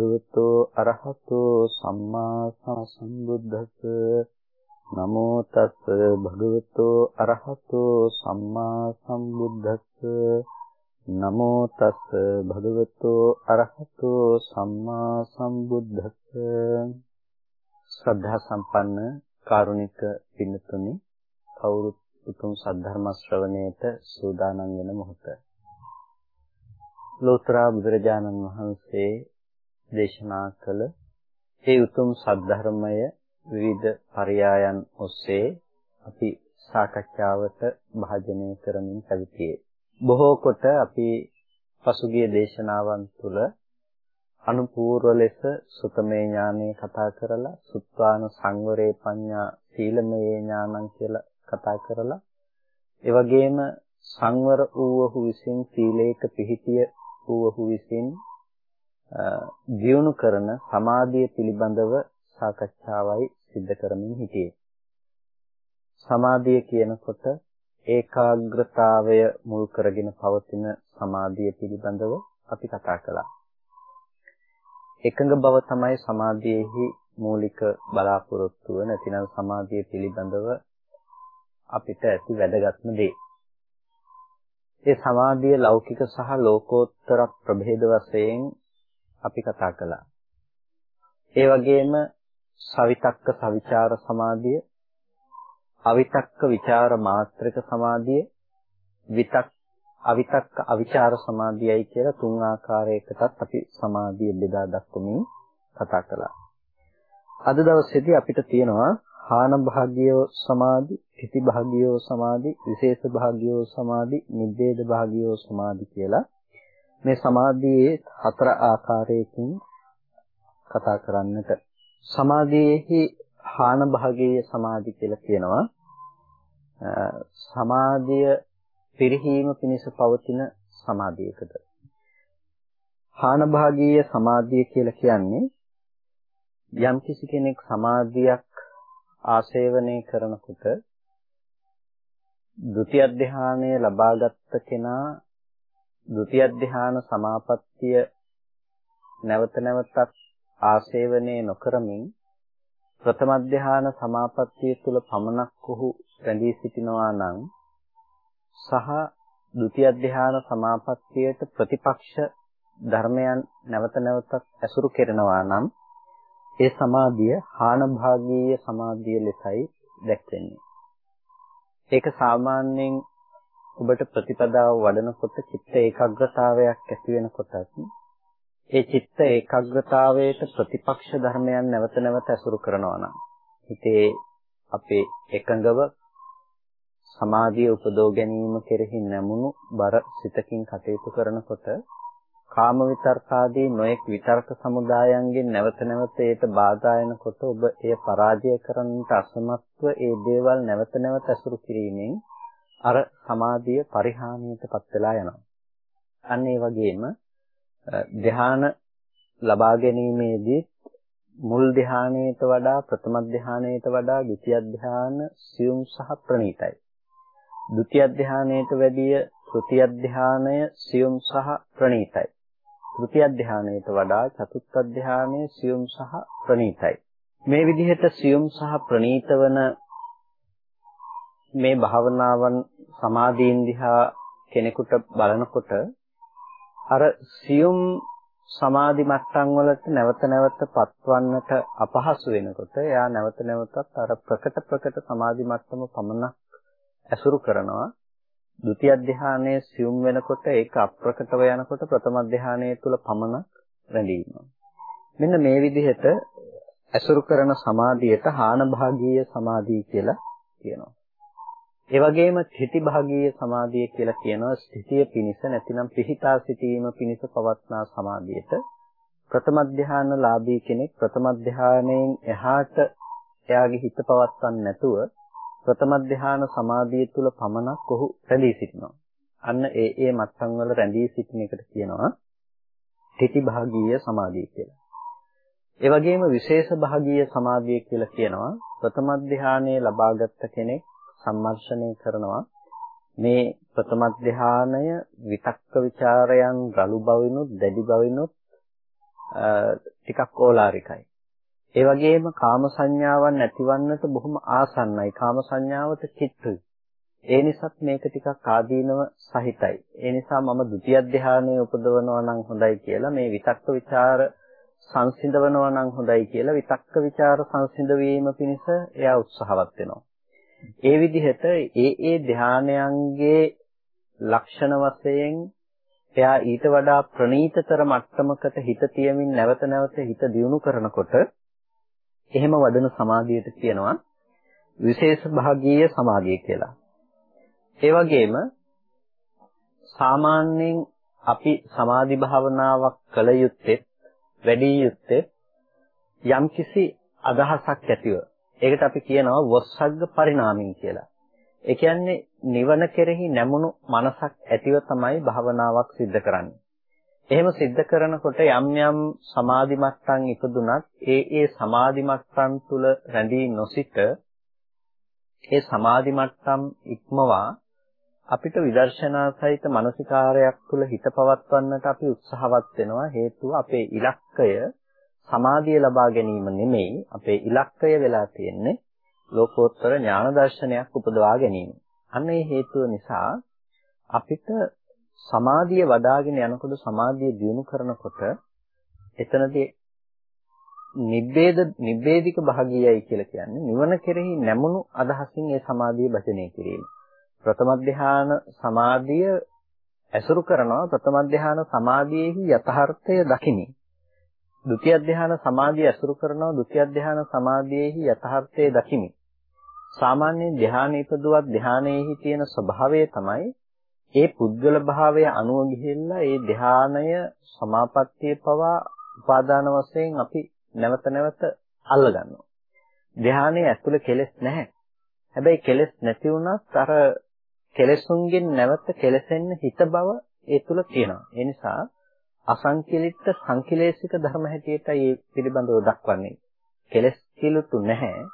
තස් භගවතු අරහතෝ සම්මා සම්බුද්දස්ස. නමෝ තස් භගවතු අරහතෝ සම්මා සම්බුද්දස්ස. නමෝ තස් භගවතු අරහතෝ සම්මා සම්බුද්දස්ස. ශ්‍රද්ධා සම්පන්න කාරුණික පින්තුනි කවුරුත් උතුම් සද්ධර්ම ශ්‍රවණයට සූදානම් වෙන මොහොත. ලෝතර බුදුරජාණන් වහන්සේ දේශනා කළ ඒ උතුම් සද්ධර්මය විවිධ පරයයන් ඔස්සේ අපි සාකච්ඡාවට භාජනය කරමින් පැවතියේ. බොහෝ කොට අපි පසුගිය දේශනාවන් තුළ අනුපූර්ව ලෙස සුතමේ ඥානය කතා කරලා සුත්වාන සංවරේ පඤ්ඤා සීලමේ ඥානං කියලා කතා කරලා ඒ වගේම සංවර වූවහු විසින් සීලේක පිහිටිය වූවහු විසින් දියුණු කරන සමාධිය පිළිබඳව සාකච්ඡාවයි සිද්ධ කරමින් හිටියේ. සමාධිය කියනකොට ඒකාග්‍රතාවය මුල් කරගෙන පවතින සමාධිය පිළිබඳව අපි කතා කළා. එකඟ බව තමයි සමාධියේහි මූලික බලාපොරොත්තුව නැතිනම් සමාධිය පිළිබඳව අපිට ඇති වැදගත්ම දේ. ඒ සමාධිය ලෞකික සහ ලෝකෝත්තර ප්‍රභේද වශයෙන් අපි කතා කළා. ඒ වගේම සවිතක්ක සවිචාර සමාධිය, අවිතක්ක විචාර මාත්‍රක සමාධිය, විතක් අවිතක්ක අවිචාර සමාධියයි කියලා තුන් ආකාරයකටත් අපි සමාධිය බෙදා දක්වමින් කතා කළා. අද දවසේදී අපිට තියෙනවා හාන භාග්‍යෝ සමාධි, ඉති භාග්‍යෝ සමාධි, විශේෂ භාග්‍යෝ සමාධි, නිබ්බේද භාග්‍යෝ සමාධි කියලා මේ සමාධියේ හතර ආකාරයකින් කතා කරන්නට. සමාධියේහි හාන භාගීය සමාධි කියලා කියනවා. සමාධිය පිරිහීම පිණිස පවතින සමාධියකට හාන භාගීය සමාධිය කියලා කියන්නේ යම්කිසි කෙනෙක් සමාධියක් ආශේවනය කරනකොට ဒုတိ ය ධානය ලබාගත් කෙනා ဒုတိ ය ධාන සමාපත්තිය නැවත නැවතත් ආශේවනය නොකරමින් ප්‍රථම ධාන සමාපත්තිය තුල පමණක් ඔහු රැඳී සිටිනවා නම් සහ ဒုတိ ය ධාන සමාපත්තියට ප්‍රතිපක්ෂ ධර්මයන් නැවත නැවතත් ඇසුරු කරනවා නම් ඒ සමාධිය හාන භාගීය සමාධිය ලෙසයි දැක්වෙන්නේ. ඒක සාමාන්‍යයෙන් ඔබට ප්‍රතිපදාව වඩනකොට චිත්ත ඒකාග්‍රතාවයක් ඇති වෙනකොටත් ඒ චිත්ත ඒකාග්‍රතාවයට ප්‍රතිපක්ෂ ධර්මයන් නැවත නැවත ඇසුරු කරනවා නම් හිතේ අපේ එකඟව සමාධිය උපදෝ ගැනීම කෙරෙහි නැමුණු බර සිතකින් කටයුතු කරනකොට කාම විතර්කාදී නොඑක් විතර්ක සමුදායන්ගෙන් නැවත නැවත ඒට බාධා එනකොට ඔබ එය පරාජය කරන්නට අසමත්ව ඒ දේවල් නැවත නැවත අසුරු කිරීමෙන් අර සමාධිය පරිහානියටපත් වෙලා යනවා. අන්න ඒ වගේම ධ්‍යාන ලබා ගැනීමේදී මුල් ධ්‍යානයට වඩා ප්‍රථම ධ්‍යානයට වඩා ဒုတိ ය ධ්‍යාන සියුම් සහ ප්‍රණීතයි. ဒုတိ ය ධ්‍යානයට වැඩිය තෘතිය ධ්‍යානය සියුම් සහ ප්‍රණීතයි. තෘතිය ධානයට වඩා චතුත්ථ ධානයේ සියුම් සහ ප්‍රණීතයි. මේ විදිහට සියුම් සහ ප්‍රණීත වන මේ භාවනාවන් සමාධීන් දිහා කෙනෙකුට බලනකොට අර සියුම් සමාධි මට්ටම් වලට නැවත නැවත පත්වන්නට අපහසු වෙනකොට එයා නැවත නැවතත් අර ප්‍රකට ප්‍රකට සමාධි මට්ටම පමණක් ඇසුරු කරනවා ဒုတိ ය ධානයේ සියුම් වෙනකොට ඒක අප්‍රකටව යනකොට ප්‍රථම ධානයේ තුල පමණක් රැඳීම. මෙන්න මේ විදිහට ඇසුරු කරන සමාධියට හාන භාගීය සමාධිය කියලා කියනවා. ඒ වගේම ස්ථಿತಿ භාගීය සමාධිය කියලා කියනවා ස්ථිතිය පිනිස නැතිනම් පිහිටා සිටීම පිනිස පවත්නා සමාධියට ප්‍රථම ධානය ලාභී කෙනෙක් ප්‍රථම ධානයෙන් එහාට එයාගේ හිත පවත්වන්නේ නැතුව ප්‍රථම ධ්‍යාන සමාධිය තුල පමණක් ඔහු රැඳී සිටිනවා. අන්න ඒ ඒ මට්ටම් වල රැඳී සිටින එකට කියනවා තితి භාගීය සමාධිය කියලා. ඒ වගේම විශේෂ භාගීය සමාධිය කියලා කියනවා ප්‍රථම ධ්‍යානයේ ලබාගත් කෙනෙක් සම්මර්ෂණය කරනවා මේ ප්‍රථම ධානය විතක්ක ਵਿਚාරයන් රළු බවිනුත් දැඩි බවිනුත් ටිකක් ඕලාරිකයි. ඒ වගේම කාම සංඥාවන් නැතිවන්නට බොහොම ආසන්නයි. කාම සංඥාවට කිට්ටුයි. ඒ නිසාත් මේක ටිකක් ආදීනව සහිතයි. ඒ නිසා මම ဒုတိ ය ධානයේ උපදවනවා නම් හොඳයි කියලා මේ විතක්ක ਵਿਚාර සංසිඳවනවා නම් හොඳයි කියලා විතක්ක ਵਿਚාර සංසිඳ වීම පිණිස එයා උත්සාහවත් වෙනවා. ඒ විදිහට ඒ ඒ ධානයන්ගේ ලක්ෂණ වශයෙන් එයා ඊට වඩා ප්‍රණීතතර මට්ටමකට හිත තියමින් නැවත නැවත හිත දියුණු කරනකොට එහෙම වඩන සමාධියට කියනවා විශේෂ භාගීය සමාධිය කියලා. ඒ වගේම සාමාන්‍යයෙන් අපි සමාධි භාවනාවක් කළ යුත්තේ වැඩි යුත්තේ යම්කිසි අදහසක් ඇතිව. ඒකට අපි කියනවා වස්සග්ග පරිණාමින් කියලා. ඒ කියන්නේ නිවන කෙරෙහි නැමුණු මනසක් ඇතිව තමයි භාවනාවක් සිද්ධ කරන්නේ. එහෙම සිද්ධ කරනකොට යම් යම් සමාධි මට්ටම් ඉපදුනත් ඒ ඒ සමාධි මට්ටම් තුල රැඳී නොසිට ඒ සමාධි මට්ටම් ඉක්මවා අපිට විදර්ශනා සහිත මානසිකාරයක් තුල හිත පවත්වන්නට අපි උත්සාහවත් වෙනවා හේතුව අපේ ඉලක්කය සමාධිය ලබා ගැනීම නෙමෙයි අපේ ඉලක්කය වෙලා තියෙන්නේ ලෝකෝත්තර ඥාන දර්ශනයක් උපදවා ගැනීම. අන්න ඒ හේතුව නිසා අපිට සමාධිය වඩ아가ගෙන යනකොට සමාධිය දියුණු කරනකොට එතනදී නිබ්බේද නිබ්බේධික භාගියයි කියලා කියන්නේ නිවන කෙරෙහි නැමුණු අදහසින් ඒ සමාධිය භජනය කිරීම. ප්‍රථම ධ්‍යාන සමාධිය ඇසුරු කරනවා ප්‍රථම ධ්‍යාන සමාධියේහි යථාර්ථය දකිමි. ဒုတိ ය ධ්‍යාන සමාධිය ඇසුරු කරනවා ဒုတိ ය ධ්‍යාන සමාධියේහි යථාර්ථය දකිමි. සාමාන්‍ය ධ්‍යාන ඉපදුවත් ධ්‍යානයේහි තියෙන ස්වභාවය තමයි ඒ පුද්ගල භාවය අනුව ගිහිල්ලා ඒ ධානය සමාපත්තිය පවා උපාදාන වශයෙන් අපි නැවත නැවත අල්ලගන්නවා. ධානයේ ඇතුළේ කෙලෙස් නැහැ. හැබැයි කෙලෙස් නැති වුණත් අර කෙලෙසුන්ගෙන් නැවත කෙලසෙන්න හිත බව ඒ තුල තියෙනවා. ඒ නිසා අසංකලිත සංකලේශික ධර්ම හැටියටයි මේ පිළිබඳව දක්වන්නේ. කෙලස් කිලුතු නැහැ.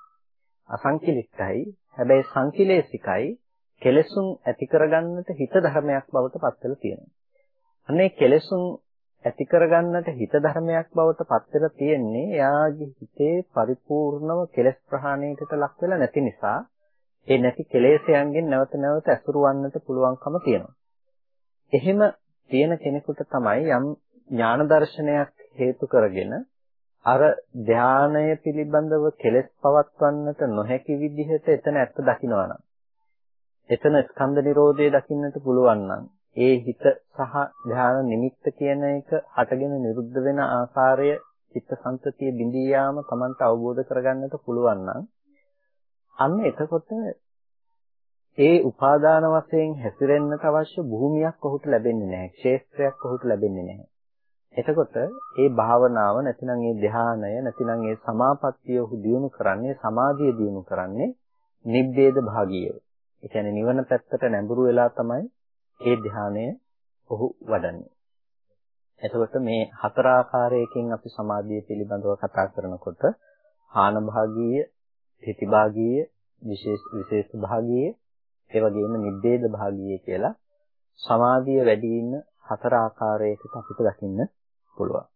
අසංකලිතයි. හැබැයි සංකලේශිකයි කෙලෙසුන් ඇති කරගන්නට හිත ධර්මයක් බවට පත් වෙලා තියෙනවා. අනේ කෙලෙසුන් ඇති කරගන්නට හිත ධර්මයක් බවට පත් වෙලා තියෙන්නේ එයාගේ හිතේ පරිපූර්ණව කෙලස් ප්‍රහාණයකට ලක් වෙලා නැති නිසා ඒ නැති කෙලෙසයන්ගෙන් නැවත නැවත ඇසුරු වන්නට පුළුවන්කම තියෙනවා. එහෙම තියෙන කෙනෙකුට තමයි යම් ඥාන දර්ශනයක් හේතු කරගෙන අර ධානය පිළිබඳව කෙලස් පවත්වන්නට නොහැකි විදිහට එතන ඇත්ත දකින්නවනම් එතන ස්කන්ධ නිරෝධය දකින්නට පුළුවන් නම් ඒ හිත සහ ධ්‍යාන නිමිත්ත කියන එක හටගෙන නිරුද්ධ වෙන ආකාරය චිත්තසංතතිය බිඳී යාම Tamanට අවබෝධ කරගන්නට පුළුවන් නම් අන්න එතකොට ඒ උපාදාන වශයෙන් හැසිරෙන්නට අවශ්‍ය භූමියක් ඔහුට ලැබෙන්නේ නැහැ. ක්ෂේත්‍රයක් ඔහුට ලැබෙන්නේ නැහැ. එතකොට ඒ භාවනාව නැතිනම් ඒ ධානය නැතිනම් ඒ සමාපත්තිය ඔහු දියුණු කරන්නේ සමාධිය දියුණු කරන්නේ නිබ්බේද භාගියව. ඒ කියන්නේ නිවන පැත්තට නැඹුරු වෙලා තමයි ඒ ධානය ඔහු වඩන්නේ. එතකොට මේ හතර ආකාරයකින් අපි සමාධිය පිළිබඳව කතා කරනකොට හාන භාගීය, හිති භාගීය, විශේෂ විශේෂ භාගීය, ඒ වගේම නිබ්බේද භාගීය කියලා සමාධිය වැඩි ඉන්න හතර ආකාරයකට අපිට දකින්න පුළුවන්.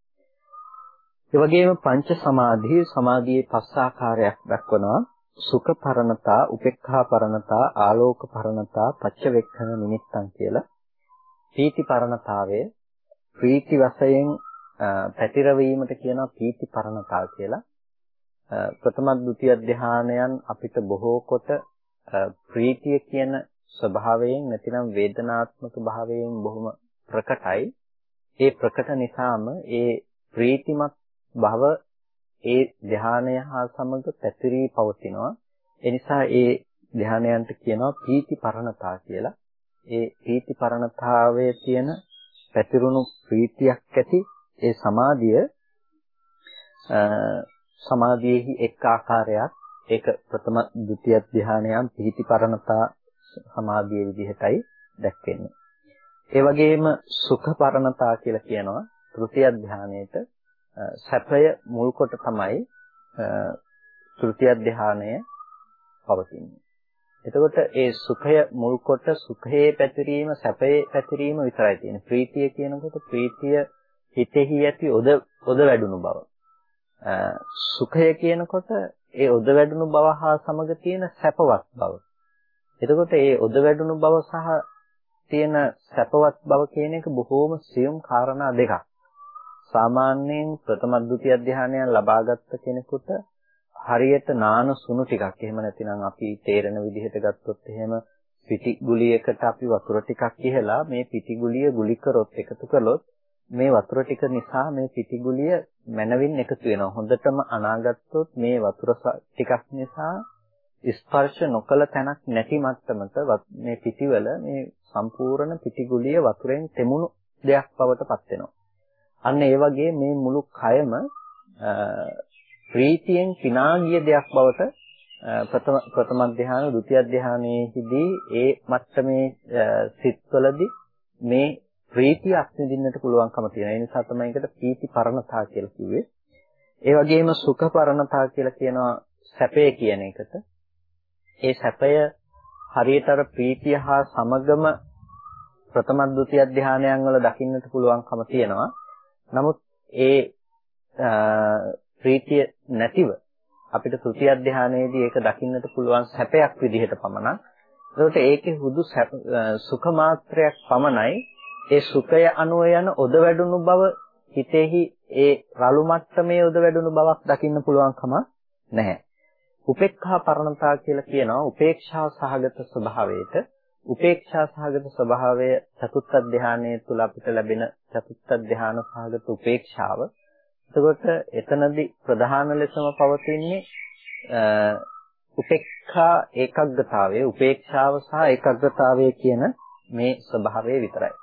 ඒ වගේම පංච සමාධිය සමාධියේ පස් ආකාරයක් දක්වනවා. සුඛ පරණතා, උපේක්ඛා පරණතා, ආලෝක පරණතා, පච්චවෙක්ඛන නිමිත්තන් කියලා පීති පරණතාවය ප්‍රීති වශයෙන් පැතිරවීමට කියනවා පීති පරණතා කියලා. ප්‍රථම ද්විතිය ධානයන් අපිට බොහෝ කොට ප්‍රීතිය කියන ස්වභාවයෙන් නැතිනම් වේදනාත්මක භාවයෙන් බොහොම ප්‍රකටයි. ඒ ප්‍රකට නිසාම ඒ ප්‍රීතිමත් භව ඒ ධානය හා සමග පැතිරී පවතිනවා. ඒ නිසා ඒ ධානයන්ට කියනවා පීති පරණතා කියලා. ඒ පීති පරණතාවයේ තියෙන පැතිරුණු ප්‍රීතියක් ඇති ඒ සමාධිය සමාධියේහි එක් ආකාරයක් ඒක ප්‍රථම ဒုတိ ය ධානයන් පීති පරණතා සමාධියේ විදිහටයි දැක්වෙන්නේ. ඒ වගේම සුඛ පරණතා කියලා කියනවා තෘතිය ධානයේට සැපය මුල් කොට තමයි තෘතිය ධානය පවතින්නේ. එතකොට ඒ සුඛය මුල් කොට සුඛයේ පැතිරීම සැපයේ පැතිරීම විතරයි තියෙන්නේ. ප්‍රීතිය කියනකොට ප්‍රීතිය හිතෙහි ඇති ඔද ඔද වැඩුණු බව. සුඛය කියනකොට ඒ ඔද වැඩුණු බව හා සමග තියෙන සැපවත් බව. එතකොට ඒ ඔද වැඩුණු බව සහ තියෙන සැපවත් බව කියන එක බොහෝම සියුම් කාරණා දෙකක්. සාමාන්‍යයෙන් ප්‍රථම ද්විතිය ධානයන් ලබාගත් කෙනෙකුට හරියට නාන සුණු ටිකක් එහෙම නැතිනම් අපි තේරෙන විදිහට ගත්තොත් එහෙම පිටි ගුලියකට අපි වතුර ටිකක් ඉහලා මේ පිටි ගුලිය ගුලි කරොත් එකතු කළොත් මේ වතුර ටික නිසා මේ පිටි ගුලිය මනවින් එකතු වෙනවා. හොඳටම අනාගත්තොත් මේ වතුර ටිකක් නිසා ස්පර්ශ නොකල තැනක් නැති මට්ටමක මේ පිටිවල මේ සම්පූර්ණ පිටි ගුලිය වතුරෙන් තෙමුණු දෙයක් බවට පත් වෙනවා. අන්න ඒ වගේ මේ මුළු කයම ප්‍රීතියෙන් පිනා ගිය දෙයක් බවට ප්‍රථම ප්‍රථම ධ්‍යාන, ဒုတိ ය ධ්‍යානයේදී ඒ මට්ටමේ සිත්වලදී මේ ප්‍රීතිය අත්විඳින්නට පුළුවන්කම තියෙනවා. ඒ නිසා තමයි ඒකට පීති පරණතා කියලා කිව්වේ. ඒ වගේම සුඛ පරණතා කියලා කියනවා සැපේ කියන එකට. ඒ සැපය හරියට අර ප්‍රීතිය හා සමගම ප්‍රථම ද්විතිය ධානයන් වල දකින්නට පුළුවන්කම තියෙනවා. නමුත් ඒ ප්‍රීතිය නැතිව අපිට තෘතිය ධානයේදී ඒක දකින්නට පුළුවන් සැපයක් විදිහට පමණක්. ඒකට ඒකේ හුදු සුඛ මාත්‍රයක් පමණයි ඒ සුඛය අනුව යන ඔද වැඩුණු බව හිතෙහි ඒ රළු මට්ටමේ ඔද වැඩුණු බවක් දකින්න පුළුවන්කම නැහැ. උපේක්ඛා පරණතා කියලා කියනවා උපේක්ෂා සහගත ස්වභාවයට උපේක්ෂා සහගත ස්වභාවය චතුත්ථ ධානයේ තුල අපිට ලැබෙන චතුත්ථ ධාන සහගත උපේක්ෂාව එතකොට එතනදී ප්‍රධාන ලෙසම පවතින්නේ උපේක්ඛා ඒකග්ගතාවය, උපේක්ෂාව සහ ඒකග්ගතාවය කියන මේ ස්වභාවය විතරයි.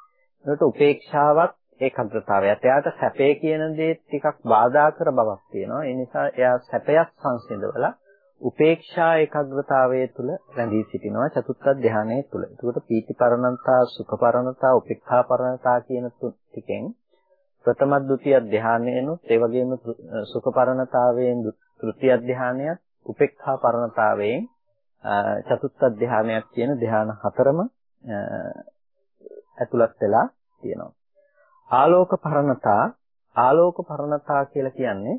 එතකොට උපේක්ෂාවත් ඒකග්ගතාවයත් එයාට සැපේ කියන දේ ටිකක් බාධා කර බවක් තියෙනවා. ඒ නිසා එයා සැපයක් සංසිඳවලා උපේක්ෂා ඒකාග්‍රතාවයේ තුල රැඳී සිටිනවා චතුත්ථ ධානයේ තුල. එතකොට පීතිපරණතා, සුඛපරණතා, උපේක්ඛාපරණතා කියන ටිකෙන් ප්‍රථම ද්විතිය ධානයනොත් ඒ වගේම සුඛ පරණතාවයෙන් තෘතිය ධානයත් උපේක්ඛා පරණතාවයෙන් චතුත්ථ ධානයක් කියන ධාන හතරම ඇතුළත් වෙලා තියෙනවා. ආලෝක පරණතා ආලෝක පරණතා කියලා කියන්නේ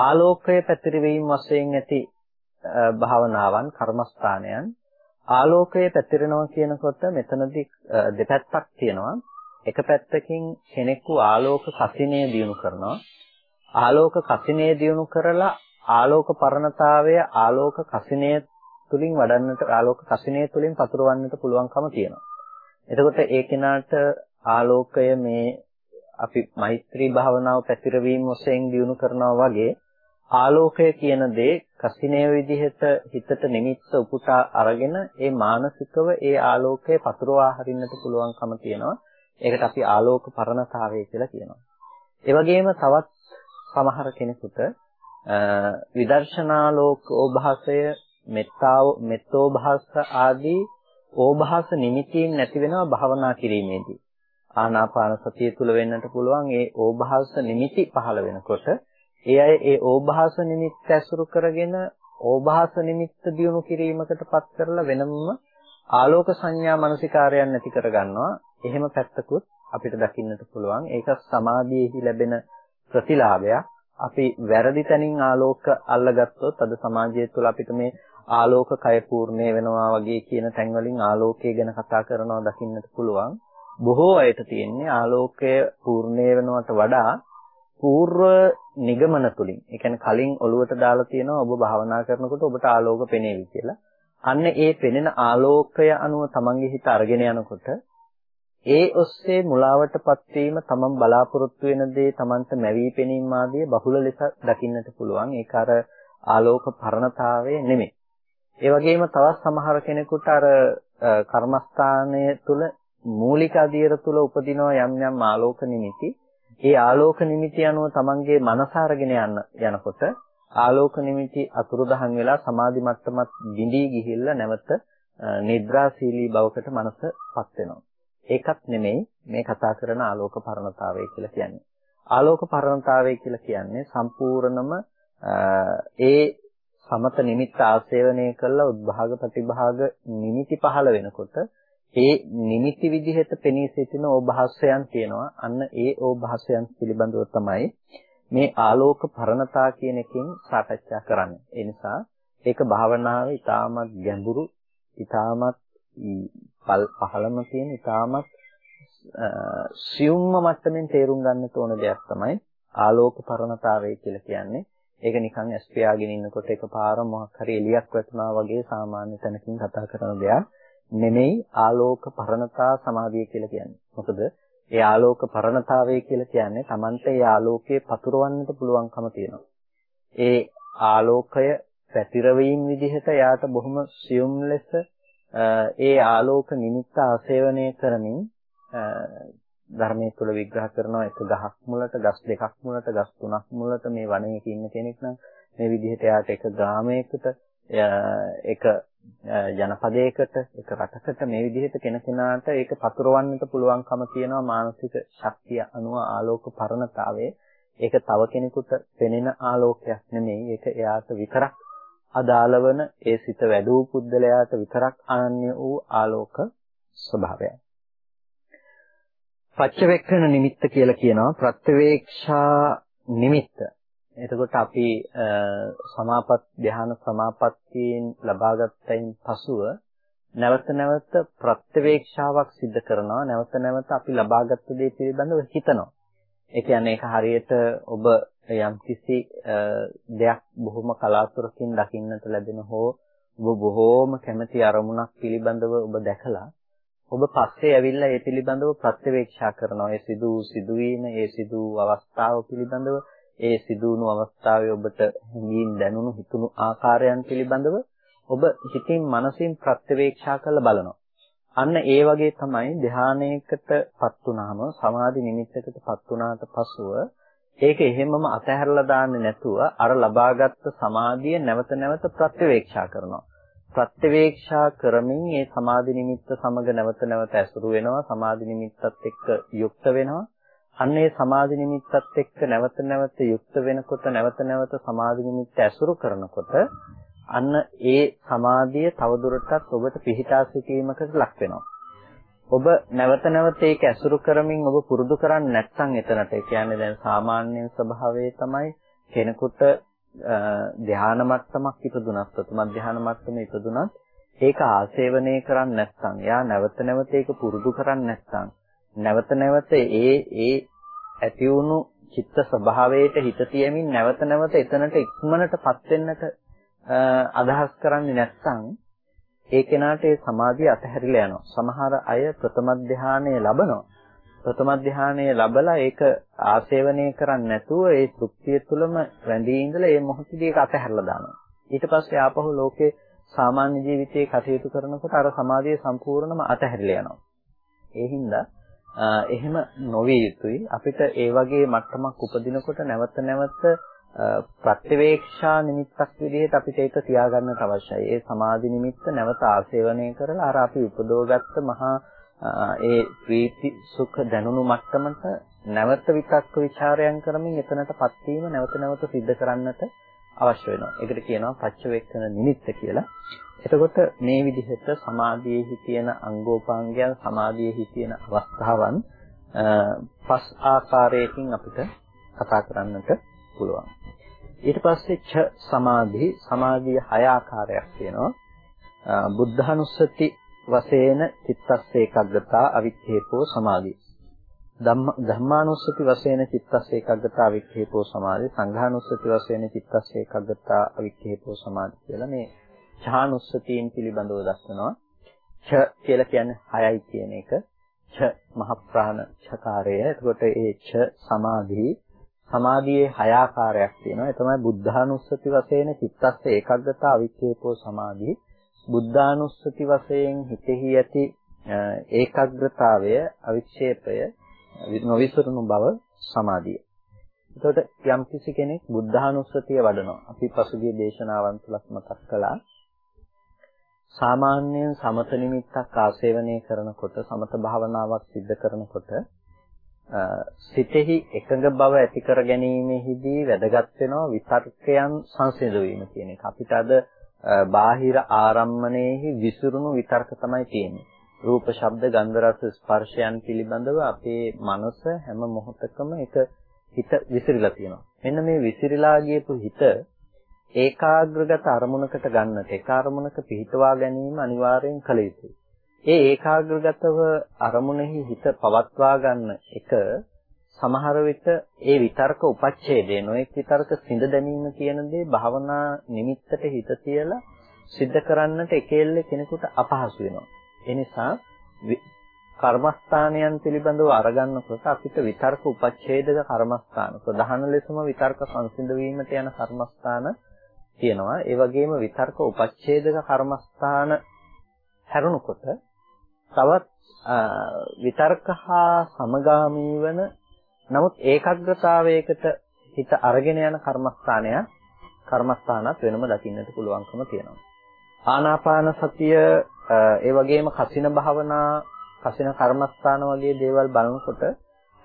ආලෝකය පැතිරවීම වශයෙන් ඇති භාවනාවන් කර්මස්ථානයන් ආලෝකය පැතිරෙනවා කියනකොට මෙතනදී දෙපැත්තක් තියෙනවා එක පැත්තකින් කෙනෙකු ආලෝක කසිනේ දිනු කරනවා. ආලෝක කසිනේ දිනු කරලා ආලෝක පරණතාවය ආලෝක කසිනේ තුලින් වඩන්නට ආලෝක කසිනේ තුලින් පතුරවන්නට පුළුවන්කම තියෙනවා. එතකොට ඒ කෙනාට ආලෝකය මේ අපි මෛත්‍රී භාවනාව පැතිරවීම වශයෙන් දිනු කරනවා වගේ ආලෝකය කියන දේ කසිනේ විදිහට හිතට නිමිත්ත උපුටා අරගෙන ඒ මානසිකව ඒ ආලෝකය පතුරවා හරින්නට පුළුවන්කම තියෙනවා. ඒකට අපි ආලෝක පරණතාවය කියලා කියනවා. ඒ වගේම තවත් සමහර කෙනෙකුට විදර්ශනා ලෝක ඕභාසය මෙත්තාව මෙත්තෝභාස ආදී ඕභාස නිමිතින් නැති වෙනවා භවනා කිරීමේදී. ආනාපාන සතිය තුල වෙන්නට පුළුවන් ඒ ඕභාස නිමිති පහළ වෙනකොට ඒ අය ඒ ඕභාස නිමිත්ත ඇසුරු කරගෙන ඕභාස නිමිත්ත දියුණු කිරීමකටපත් කරලා වෙනම ආලෝක සංඥා මානසිකාරයන් නැති කරගන්නවා එහෙම පැත්තකුත් අපිට දකින්නට පුළුවන්. ඒක සමාධියේහි ලැබෙන ප්‍රතිලාභයක්. අපි වැරදි තැනින් ආලෝක අල්ලගත්තොත් අද සමාජය තුළ අපිට මේ ආලෝක කය පූර්ණේ වෙනවා වගේ කියන තැන් වලින් ආලෝකය ගැන කතා කරනවා දකින්නට පුළුවන්. බොහෝ අයට තියෙන්නේ ආලෝකය පූර්ණේ වෙනවට වඩා పూర్ව නිගමන තුලින් ඒ කියන්නේ කලින් ඔළුවට දාලා තියෙනවා ඔබ භාවනා කරනකොට ඔබට ආලෝක පෙනේවි කියලා. අන්න ඒ පෙනෙන ආලෝකය අනුව තමන්ගේ හිත අරගෙන යනකොට ඒ ඔස්සේ මුලාවටපත් වීම තමන් බලාපොරොත්තු වෙන දේ තමන්ට මැවි පෙනීම ආදී බහුල ලෙස දකින්නට පුළුවන්. ඒක අර ආලෝක පරණතාවය නෙමෙයි. ඒ වගේම තවත් සමහර කෙනෙකුට අර කර්මස්ථානය තුල මූලික අධීර තුල උපදිනවා යම් යම් ආලෝක නිමිති. ඒ ආලෝක නිමිති අනුව තමන්ගේ මනස අරගෙන යන යනකොට ආලෝක නිමිති අතුරුදහන් වෙලා සමාධි මට්ටමත් බිඳී ගිහිල්ලා නැවත නිද්‍රාශීලී බවකට මනසපත් වෙනවා. ඒකත් නෙමෙයි මේ කතා කරන ආලෝක පරණතාවය කියලා කියන්නේ. ආලෝක පරණතාවය කියලා කියන්නේ සම්පූර්ණම ඒ සමත නිමිත්ත ආසේවනය කළා උද්භාග ප්‍රතිභාග නිමිති පහළ වෙනකොට ඒ නිමිති විදිහට පෙනී සිටින ඕභාසයන් තියෙනවා. අන්න ඒ ඕභාසයන් පිළිබඳව තමයි මේ ආලෝක පරණතා කියන එකෙන් සාකච්ඡා කරන්නේ. ඒ නිසා ඒක භාවනාවේ ඊටමත් ගැඹුරු, ඊටමත් පහළම තියෙන ඊටමත් සියුම්ම මට්ටමින් තේරුම් ගන්න ඕන දෙයක් තමයි ආලෝක පරණතාවය කියලා කියන්නේ. ඒක නිකන් ඇස් පියාගෙන ඉන්නකොට එකපාර මොකක් හරි එලියක් වැටුණා වගේ සාමාන්‍ය තැනකින් කතා කරන දෙයක් නෙමෙයි ආලෝක පරණතා සමාධිය කියලා කියන්නේ. මොකද ඒ ආලෝක පරණතාවය කියලා කියන්නේ Tamante ඒ ආලෝකයේ පතුරවන්නට පුළුවන්කම තියෙනවා. ඒ ආලෝකය පැතිරවීම විදිහට යාට බොහොම සියුම් ලෙස ඒ ආලෝක නිමිත්ත ආසේවනය කරමින් ධර්මයේ තුල විග්‍රහ කරනවා. එක ගහක් මුලට ගස් දෙකක් මුලට ගස් තුනක් මුලට මේ වනයේක ඉන්න කෙනෙක් නම් මේ විදිහට යාට එක ග්‍රාමයකට එක ජනපදයකට එක රටකට මේ විදිහට කෙනකෙනාට ඒක පතුරවන්නට පුළුවන්කම තියෙනවා මානසික ශක්තිය අනුව ආලෝක පරණතාවයේ. ඒක තව කෙනෙකුට පෙනෙන ආලෝකයක් නෙමෙයි. ඒක එයාට විතරක් අදාළ වන ඒ සිත වැඩූ පුද්දලයාට විතරක් අනන්‍ය වූ ආලෝක ස්වභාවයයි. පච්චවෙක්කන නිමිත්ත කියලා කියනවා ප්‍රත්‍යවේක්ෂා නිමිත්ත. එතකොට අපි සමාපත් ධ්‍යාන සමාපත්තියෙන් ලබාගත්තයින් පසුව නැවත නැවත ප්‍රත්‍යවේක්ෂාවක් සිදු කරනවා නැවත නැවත අපි ලබාගත් දේ පිළිබඳව හිතනවා. ඒ කියන්නේ ඒක හරියට ඔබ යම්කිසි දෙයක් බොහොම කලාතුරකින් දකින්නට ලැබෙන හෝ ඔබ බොහෝම කැමති අරමුණක් පිළිබඳව ඔබ දැකලා ඔබ පස්සේ ඇවිල්ලා ඒ පිළිබඳව ප්‍රත්‍යවේක්ෂා කරනවා. ඒ සිදු සිදුවීම, ඒ සිදු අවස්ථාව පිළිබඳව, ඒ සිදුණු අවස්ථාවේ ඔබට හැඟීම් දැනුණු හිතුණු ආකාරයන් පිළිබඳව ඔබ හිතින් මනසින් ප්‍රත්‍යවේක්ෂා කරලා බලනවා. අන්න ඒ වගේ තමයි ධානයකටපත් වුනහම සමාධි නිමිත්තකටපත් වුණාට පසුව ඒක එහෙමම අතහැරලා දාන්නේ නැතුව අර ලබාගත් සමාධිය නැවත නැවත ප්‍රත්‍යවේක්ෂා කරනවා. ප්‍රත්‍යවේක්ෂා කරමින් ඒ සමාධි නිමිත්ත සමග නැවත නැවත ඇසුරු වෙනවා. සමාධි නිමිත්තත් එක්ක යුක්ත වෙනවා. අන්න ඒ සමාධි නිමිත්තත් එක්ක නැවත නැවත යුක්ත වෙනකොට නැවත නැවත සමාධි නිමිත්ත ඇසුරු කරනකොට අන්න ඒ සමාධිය තවදුරටත් ඔබට පිහිටා සිටීමකට ලක් වෙනවා. ඔබ නැවත නැවත ඒක ඇසුරු කරමින් ඔබ පුරුදු කරන්නේ නැත්නම් එතනට. ඒ කියන්නේ දැන් සාමාන්‍ය ස්වභාවය තමයි කෙනෙකුට ධ්‍යාන මට්ටමක් ඉපදුනත් ප්‍රථම ධ්‍යාන මට්ටමේ ඉපදුනත් ඒක ආසේවනය කරන්නේ නැත්නම් යා නැවත නැවත ඒක පුරුදු කරන්නේ නැත්නම් නැවත නැවත ඒ ඒ ඇති වුණු චිත්ත ස්වභාවයට හිත තියමින් නැවත නැවත එතනට ඉක්මනටපත් වෙන්නට අදහස් කරන්නේ නැත්නම් ඒ කෙනාට ඒ සමාධිය අතහැරිලා යනවා. සමහර අය ප්‍රථම ධානය ලබනවා. ප්‍රථම ධානය ලබලා ඒක ආසේවනය කරන්නේ නැතුව ඒ තෘප්තිය තුළම රැඳී ඉඳලා ඒ මොහොතදී ඒක අතහැරලා දානවා. ඊට පස්සේ ආපහු ලෝකේ සාමාන්‍ය ජීවිතයේ කටයුතු කරනකොට අර සමාධිය සම්පූර්ණයෙන්ම අතහැරිලා යනවා. ඒ හින්දා එහෙම නොවිය යුතුයි. අපිට ඒ වගේ මට්ටමක් උපදිනකොට නැවත නැවත ප්‍රත්‍යවේක්ෂා නිමිත්තක් විදිහට අපිට ඒක තියාගන්නට අවශ්‍යයි. ඒ සමාධි නිමිත්ත නැවත ආසේවනය කරලා අර අපි උපදවගත්ත මහා ඒ ප්‍රීති සුඛ දැනුණු මට්ටමට නැවත විතක්ක ਵਿਚාරයන් කරමින් එතනටපත් වීම නැවත නැවත සිද්ධ කරන්නට අවශ්‍ය වෙනවා. ඒකට කියනවා පච්චවේක්ෂණ නිමිත්ත කියලා. එතකොට මේ විදිහට සමාධියේ තියෙන අංගෝපාංගයන් සමාධියේ තියෙන අවස්ථාවන් පස් ආකාරයකින් අපිට කතා කරන්නට පුළුවන්. ඊට පස්සේ ඡ සමාධි සමාධිය හය ආකාරයක් තියෙනවා. බුද්ධානුස්සති වශයෙන් චිත්තස්ස ඒකග්ගතා අවික්ඛේපෝ සමාධි. ධම්මානුස්සති වශයෙන් චිත්තස්ස ඒකග්ගතා අවික්ඛේපෝ සමාධි. සංඝානුස්සති වශයෙන් චිත්තස්ස ඒකග්ගතා අවික්ඛේපෝ සමාධි කියලා මේ ඡානුස්සතීන් පිළිබඳව දක්වනවා. ඡ කියලා කියන්නේ හයයි කියන එක. ඡ මහ ප්‍රාණ ඡකාරය. එතකොට ඒ ඡ සමාධි සමාධියේ හය ආකාරයක් තියෙනවා. ඒ තමයි බුද්ධානුස්සති වශයෙන් චිත්තස්ස ඒකග්ගතා අවික්ඛේපෝ සමාධි. බුද්ධානුස්සති වශයෙන් හිතෙහි ඇති ඒකාග්‍රතාවය අවික්ෂේපය නොවිසුරුණු බව සමාධිය. එතකොට යම් කිසි කෙනෙක් බුද්ධානුස්සතිය වඩනවා. අපි පසුගිය දේශනාවන් තුලත් මතක් කළා. සාමාන්‍යයෙන් සමත නිමිත්තක් ආසේවනය කරනකොට සමත භාවනාවක් සිද්ධ කරනකොට සිතෙහි එකඟ බව ඇති කර ගැනීමෙහිදී වැදගත් වෙනවා විතර්කයන් සංසිඳ වීම කියන එක. අපිට අද බාහිර ආරම්මණයෙහි විසිරුණු විතර්ක තමයි තියෙන්නේ. රූප, ශබ්ද, ගන්ධ, රස, ස්පර්ශයන් පිළිබඳව අපේ මනස හැම මොහොතකම එක හිත විසිරීලා තියෙනවා. මෙන්න මේ විසිරීලා ගියපු හිත ඒකාග්‍රගත අරමුණකට ගන්නට ඒක අරමුණක පිහිටවා ගැනීම අනිවාර්යෙන් කළ යුතුයි. ඒ ඒකාග්‍රගතව අරමුණෙහි හිත පවත්වා ගන්න එක සමහර විට ඒ විතර්ක උපච්ඡේදය නොඑක් විතර්ක සිඳ දැමීම කියන දේ භාවනා නිමිත්තට හිත තියලා සිද්ධ කරන්නට එකෙල්ලේ කෙනෙකුට අපහසු වෙනවා. ඒ නිසා කර්මස්ථානයන් පිළිබඳව අරගන්නකොට අපිට විතර්ක උපච්ඡේදක කර්මස්ථාන ප්‍රධාන ලෙසම විතර්ක සංසිඳ වීමට යන කර්මස්ථාන තියෙනවා. ඒ වගේම විතර්ක උපච්ඡේදක කර්මස්ථාන හැරුණකොට තවත් විතර්ක හා සමගාමී වන නමුත් ඒකාග්‍රතාවයකට හිත අරගෙන යන කර්මස්ථානය කර්මස්ථානත් වෙනම දකින්නට පුළුවන්කම තියෙනවා. ආනාපාන සතිය ඒ වගේම කසින භාවනා කසින කර්මස්ථාන වගේ දේවල් බලනකොට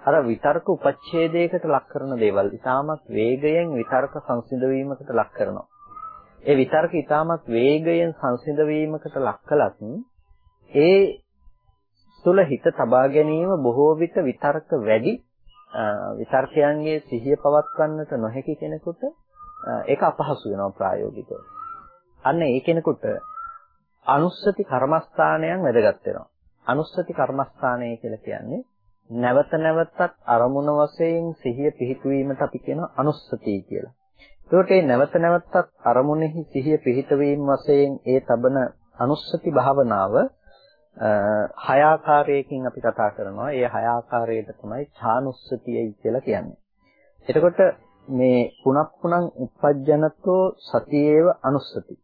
අර විතර්ක උපච්ඡේදයකට ලක් කරන දේවල් ඉතාමත් වේගයෙන් විතර්ක සංසිඳ වීමකට ලක් කරනවා. ඒ විතර්ක ඉතාමත් වේගයෙන් සංසිඳ වීමකට ලක් කළත් ඒ තුල හිත තබා ගැනීම බොහෝ විට විතර්ක වැඩි විතර්කයන්ගේ සිහිය පවත්වන්නට නොහැකි කෙනෙකුට ඒක අපහසු වෙනවා ප්‍රායෝගිකව. අන්න ඒ කෙනෙකුට අනුස්සති කර්මස්ථානයන් වැදගත් වෙනවා. අනුස්සති කර්මස්ථානය කියලා කියන්නේ නැවත නැවතත් අරමුණ වශයෙන් සිහිය පිහිටුවීමට අපි කියන අනුස්සතිය කියලා. ඒකට මේ නැවත නැවතත් අරමුණෙහි සිහිය පිහිටවීම වශයෙන් ඒ තබන අනුස්සති භාවනාව හය ආකාරයකින් අපි කතා කරනවා. ඒ හය ආකාරයට තමයි ඡානුස්සතියයි කියලා කියන්නේ. එතකොට මේ පුනප්පුණං uppajjanato satiyeva anussati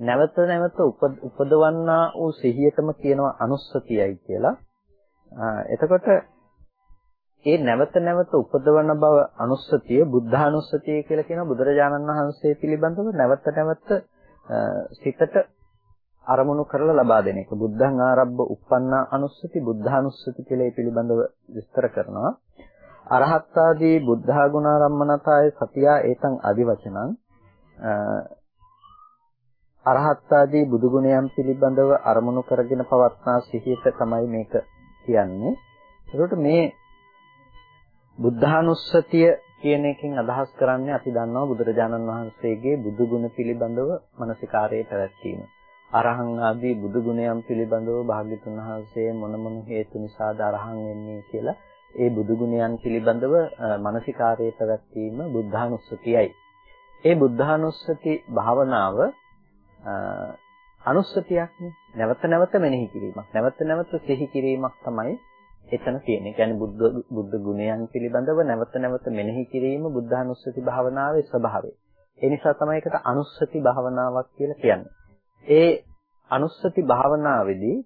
නැවත නැවත උපදවන්නා වූ සිහියටම කියනවා අනුස්සතියයි කියලා. එතකොට ඒ නැවත නැවත උපදවන බව අනුස්සතිය බුද්ධානුස්සතිය කියලා කියන බුදුරජාණන් වහන්සේ පිළිබඳව නැවත නැවත සිතට අරමුණු කරලා ලබා දෙන එක. බුද්ධං ආරබ්බ uppannā අනුස්සති බුද්ධානුස්සති කියලා ඒ පිළිබඳව විස්තර කරනවා. අරහත්තාදී බුද්ධා ගුණාරම්මනතාය සතියා ඒතං අදිවචනං අරහත් ආදී බුදු ගුණයන් පිළිබඳව අරමුණු කරගෙන පවත්නා සිහියට තමයි මේක කියන්නේ. ඒකට මේ බුද්ධානුස්සතිය කියන එකෙන් අදහස් කරන්නේ අපි දන්නවා බුදුරජාණන් වහන්සේගේ බුදු ගුණ පිළිබඳව මානසිකාරයේ පැවැත්වීම. අරහං ආදී බුදු ගුණයන් පිළිබඳව භාග්‍යතුන් වහන්සේ මොන මොන හේතු නිසාද අරහං වෙන්නේ කියලා ඒ බුදු ගුණයන් පිළිබඳව මානසිකාරයේ පැවැත්වීම බුද්ධානුස්සතියයි. ඒ බුද්ධානුස්සති භාවනාව අනුස්සතියක්නේ. නැවත නැවත මෙනෙහි කිරීමක්. නැවත නැවත සිහි කිරීමක් තමයි එතන තියෙන්නේ. කියන්නේ බුද්ධ බුද්ධ ගුණයන් පිළිබඳව නැවත නැවත මෙනෙහි කිරීම බුද්ධානුස්සති භාවනාවේ ස්වභාවය. ඒ නිසා තමයි ඒකට අනුස්සති භාවනාවක් කියලා කියන්නේ. ඒ අනුස්සති භාවනාවේදී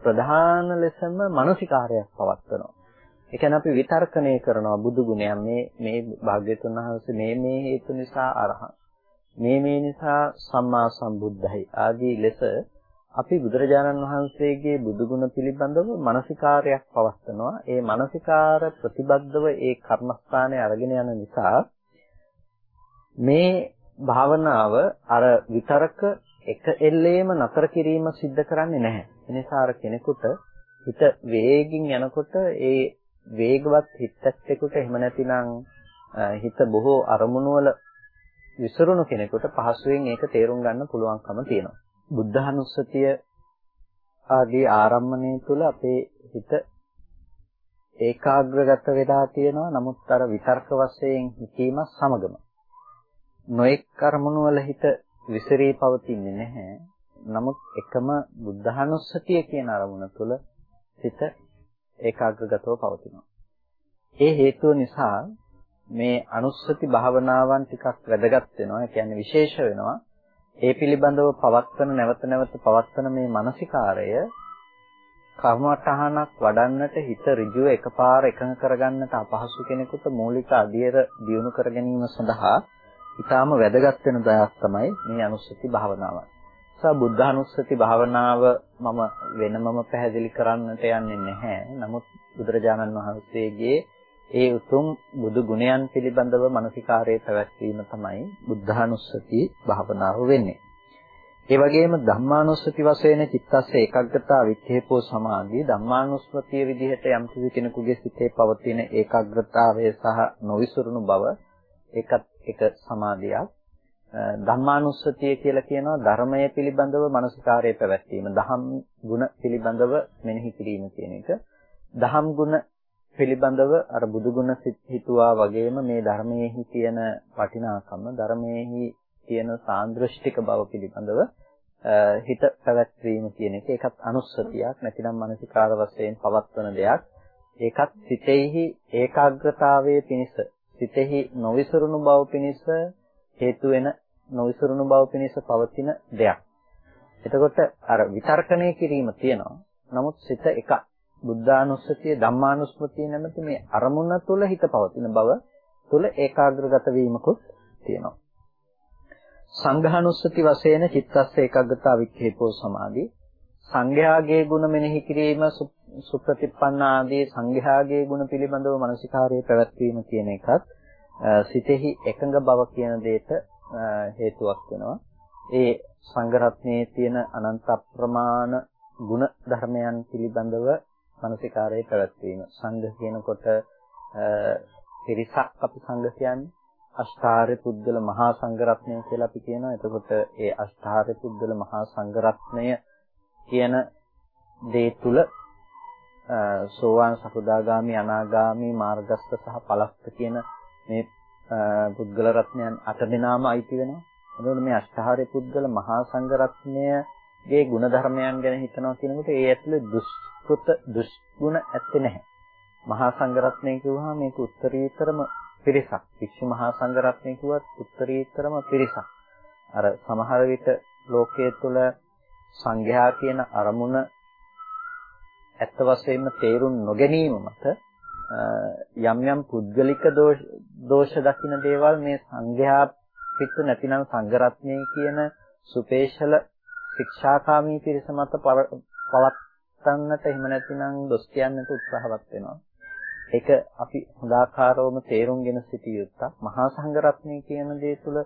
ප්‍රධාන ලෙසම මානසිකාරයක් පවත්වනවා. ඒ කියන්නේ අපි විතර්කණය කරනවා බුදු ගුණයන් මේ මේ භාග්‍යතුන් වහන්සේ මේ මේ හේතු නිසා අරහං මේ මේ නිසා සම්මා සම්බුද්ධයි ආදී ලෙස අපි බුදුරජාණන් වහන්සේගේ බුදුගුණ පිළිබඳව මානසිකාරයක් පවත්නවා. ඒ මානසිකාර ප්‍රතිබද්ධව ඒ කර්මස්ථානයේ අරගෙන යන නිසා මේ භාවනාව අර විතරක එක එල්ලේම නතර කිරීම සිද්ධ කරන්නේ නැහැ. එනිසා අර කෙනෙකුට හිත වේගින් යනකොට ඒ වේගවත් හිතැත්තෙකුට එහෙම නැතිනම් හිත බොහෝ අරමුණු වල විසරුණු කෙනෙකුට පහසුවෙන් ඒක තේරුම් ගන්න පුළුවන්කම තියෙනවා. බුද්ධානුස්සතිය ආදී ආරම්මණය තුළ අපේ හිත ඒකාග්‍රගත වෙලා තියෙනවා. නමුත් අර විතර්ක වශයෙන් හිතීම සමගම නොඑක් කර්මණු වල හිත විසිරී පවතින්නේ නැහැ. නමුත් එකම බුද්ධානුස්සතිය කියන අරමුණ තුළ හිත ඒකාග්‍රගතව පවතිනවා. ඒ හේතුව නිසා මේ අනුස්සති භාවනාවන් ටිකක් වැදගත් වෙනවා. ඒ කියන්නේ විශේෂ වෙනවා. ඒ පිළිබඳව පවත්වන නැවත නැවත පවත්වන මේ මානසිකාරය කර්මවටහනක් වඩන්නට හිත ඍජුව එකපාර එකඟ කරගන්නට අපහසු කෙනෙකුට මූලික අධියර දියුණු කර ගැනීම සඳහා ඊටාම වැදගත් වෙන දයක් තමයි මේ අනුස්සති භාවනාව. සා බුද්ධානුස්සති භාවනාව මම වෙනමම පැහැදිලි කරන්නට යන්නේ නැහැ. නමුත් බුදුරජාණන් වහන්සේගේ ඒ උතුම් බුදු ගුණයන් පිළිබඳව මානසිකාරයේ පැවැත්වීම තමයි බුද්ධානුස්සති භාවනාව වෙන්නේ. ඒ වගේම ධම්මානුස්සති වශයෙන් චිත්තස්ස ඒකාග්‍රතාව විච්ඡේපෝ සමාධිය ධම්මානුස්සතිය විදිහට යම් කෙනෙකුගේ සිතේ පවතින ඒකාග්‍රතාවය සහ නොවිසුරුණු බව ඒකත් එක සමාධියක්. ධම්මානුස්සතිය කියලා කියනවා ධර්මයේ පිළිබඳව මනසිකාරය පැවැත්වීම දහම් ගුණ පිළිබඳව මෙනෙහි කිරීම කියන එක. දහම් ගුණ පිළිබඳව අර බුදු ගුණ හිතුවා වගේම මේ ධර්මයේහි තියෙන වටිනාකම ධර්මයේහි තියෙන සාන්දෘෂ්ටික බව පිළිබඳව හිත පැවැත්වීම කියන එක. ඒකත් අනුස්සතියක් නැතිනම් මානසිකාර වශයෙන් පවත්වන දෙයක්. ඒකත් සිතෙහි ඒකාග්‍රතාවයේ පිණිස සිතෙහි නොවිසරුණු බව පිණිස හේතු වෙන නොවිසරුණු බව පිණිස පවතින දෙයක්. එතකොට අර විතර්කණය කිරීම තියෙනවා. නමුත් සිත එක බුද්ධානුස්සතිය ධම්මානුස්මතිය නැමැති මේ අරමුණ තුළ හිත පවතින බව තුළ ඒකාග්‍රගත වීමකුත් තියෙනවා. සංඝානුස්සති වශයෙන් චිත්තස්ස ඒකාග්‍රතාව වික්ඛේපෝ සමාධි සංඝයාගේ ගුණ මෙනෙහි කිරීම සුප්‍රතිපන්න ආදී සංඝයාගේ ගුණ පිළිබඳව මානසිකාරයේ පැවැත්වීම කියන එකත් සිතෙහි එකඟ බව කියන දෙයට හේතුවක් වෙනවා. ඒ සංඝ රත්නයේ තියෙන අනන්ත අප්‍රමාණ ගුණ ධර්මයන් පිළිබඳව මානසිකාරයේ පැවැත්වීම. සංඝ කියනකොට පිරිසක් අපි සංඝ කියන්නේ අෂ්ටාර්ය පුද්ගල මහා සංඝරත්නය කියලා අපි කියනවා. එතකොට ඒ අෂ්ටාර්ය පුද්ගල මහා සංඝරත්නය කියන දේ තුල සෝවාන් සකදාගාමි අනාගාමි මාර්ගස්ත සහ පලස්ත කියන මේ පුද්ගල රත්නයන් අට දෙනාම අයිති වෙනවා. එතකොට මේ අෂ්ටාර්ය පුද්ගල මහා සංඝරත්නයගේ ගුණධර්මයන් ගැන හිතනවා කියනකොට ඒ ඇතුලේ දුෂ්කృత දුෂ්ගුණ ඇත්තේ නැහැ. මහා සංඝරත්නය කිව්වහම මේක උත්තරීතරම පිරිසක්. වික්ෂු මහා සංඝරත්නය කිව්වත් උත්තරීතරම පිරිසක්. අර සමහර විට ලෝකයේ තුල සංඝයා කියන අරමුණ ඇත්ත වශයෙන්ම තේරුම් නොගැනීම මත යම් යම් පුද්ගලික දෝෂ දකින්න දේවල් මේ සංඝයා පිට නැතිනම් සංඝරත්නය කියන සුපේශල ශික්ෂාකාමී පිරිස මත පවත්තන්නට එහෙම නැතිනම් දොස් කියන්නට උත්සාහවත් වෙනවා. ඒක අපි හොඳාකාරවම තේරුම්ගෙන සිටිය යුත්තක්. මහා සංඝරත්නය කියන දේ තුළ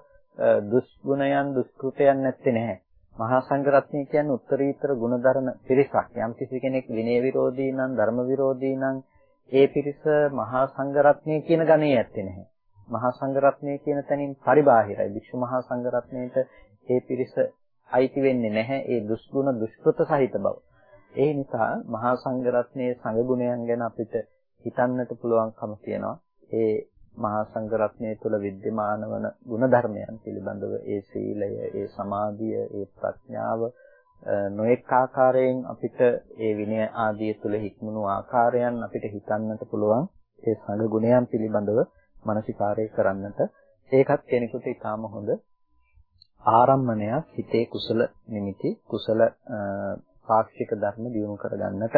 දුෂ්ගුණයන් දුෂ්කෘතයන් නැත්තේ නැහැ. මහා සංඝරත්නය කියන්නේ උත්තරීතර ගුණධර්ම පිරිසක්. යම් කිසි කෙනෙක් විනය විරෝධී නම් ධර්ම විරෝධී නම් ඒ පිරිස මහා සංඝරත්නය කියන ගණේ ඇත්තේ නැහැ. මහා සංඝරත්නය කියන තැනින් පරිබාහිරයි. වික්ෂු මහා සංඝරත්නයට ඒ පිරිස අයිති වෙන්නේ නැහැ. ඒ දුෂ්ගුණ දුෂ්කෘත සහිත බව. ඒ නිසා මහා සංඝරත්නයේ සංඝ ගුණයන් ගැන අපිට හිතන්නට පුළුවන්කම තියෙනවා. ඒ මහා සංඝරත්නය තුළ विद्यमान වන ಗುಣධර්මයන් පිළිබඳව ඒ සීලය, ඒ සමාධිය, ඒ ප්‍රඥාව නොඑක ආකාරයෙන් අපිට ඒ විනය ආදී තුළ හික්මුණු ආකාරයන් අපිට හිතන්නට පුළුවන්. ඒ සංඝ ගුණයන් පිළිබඳව මානසිකාරය කරන්නට ඒකත් කෙනෙකුට ඉතාම හොඳ ආරම්මණයක් හිතේ කුසල නිමිති කුසල පාක්ෂික ධර්ම දියුණු කරගන්නට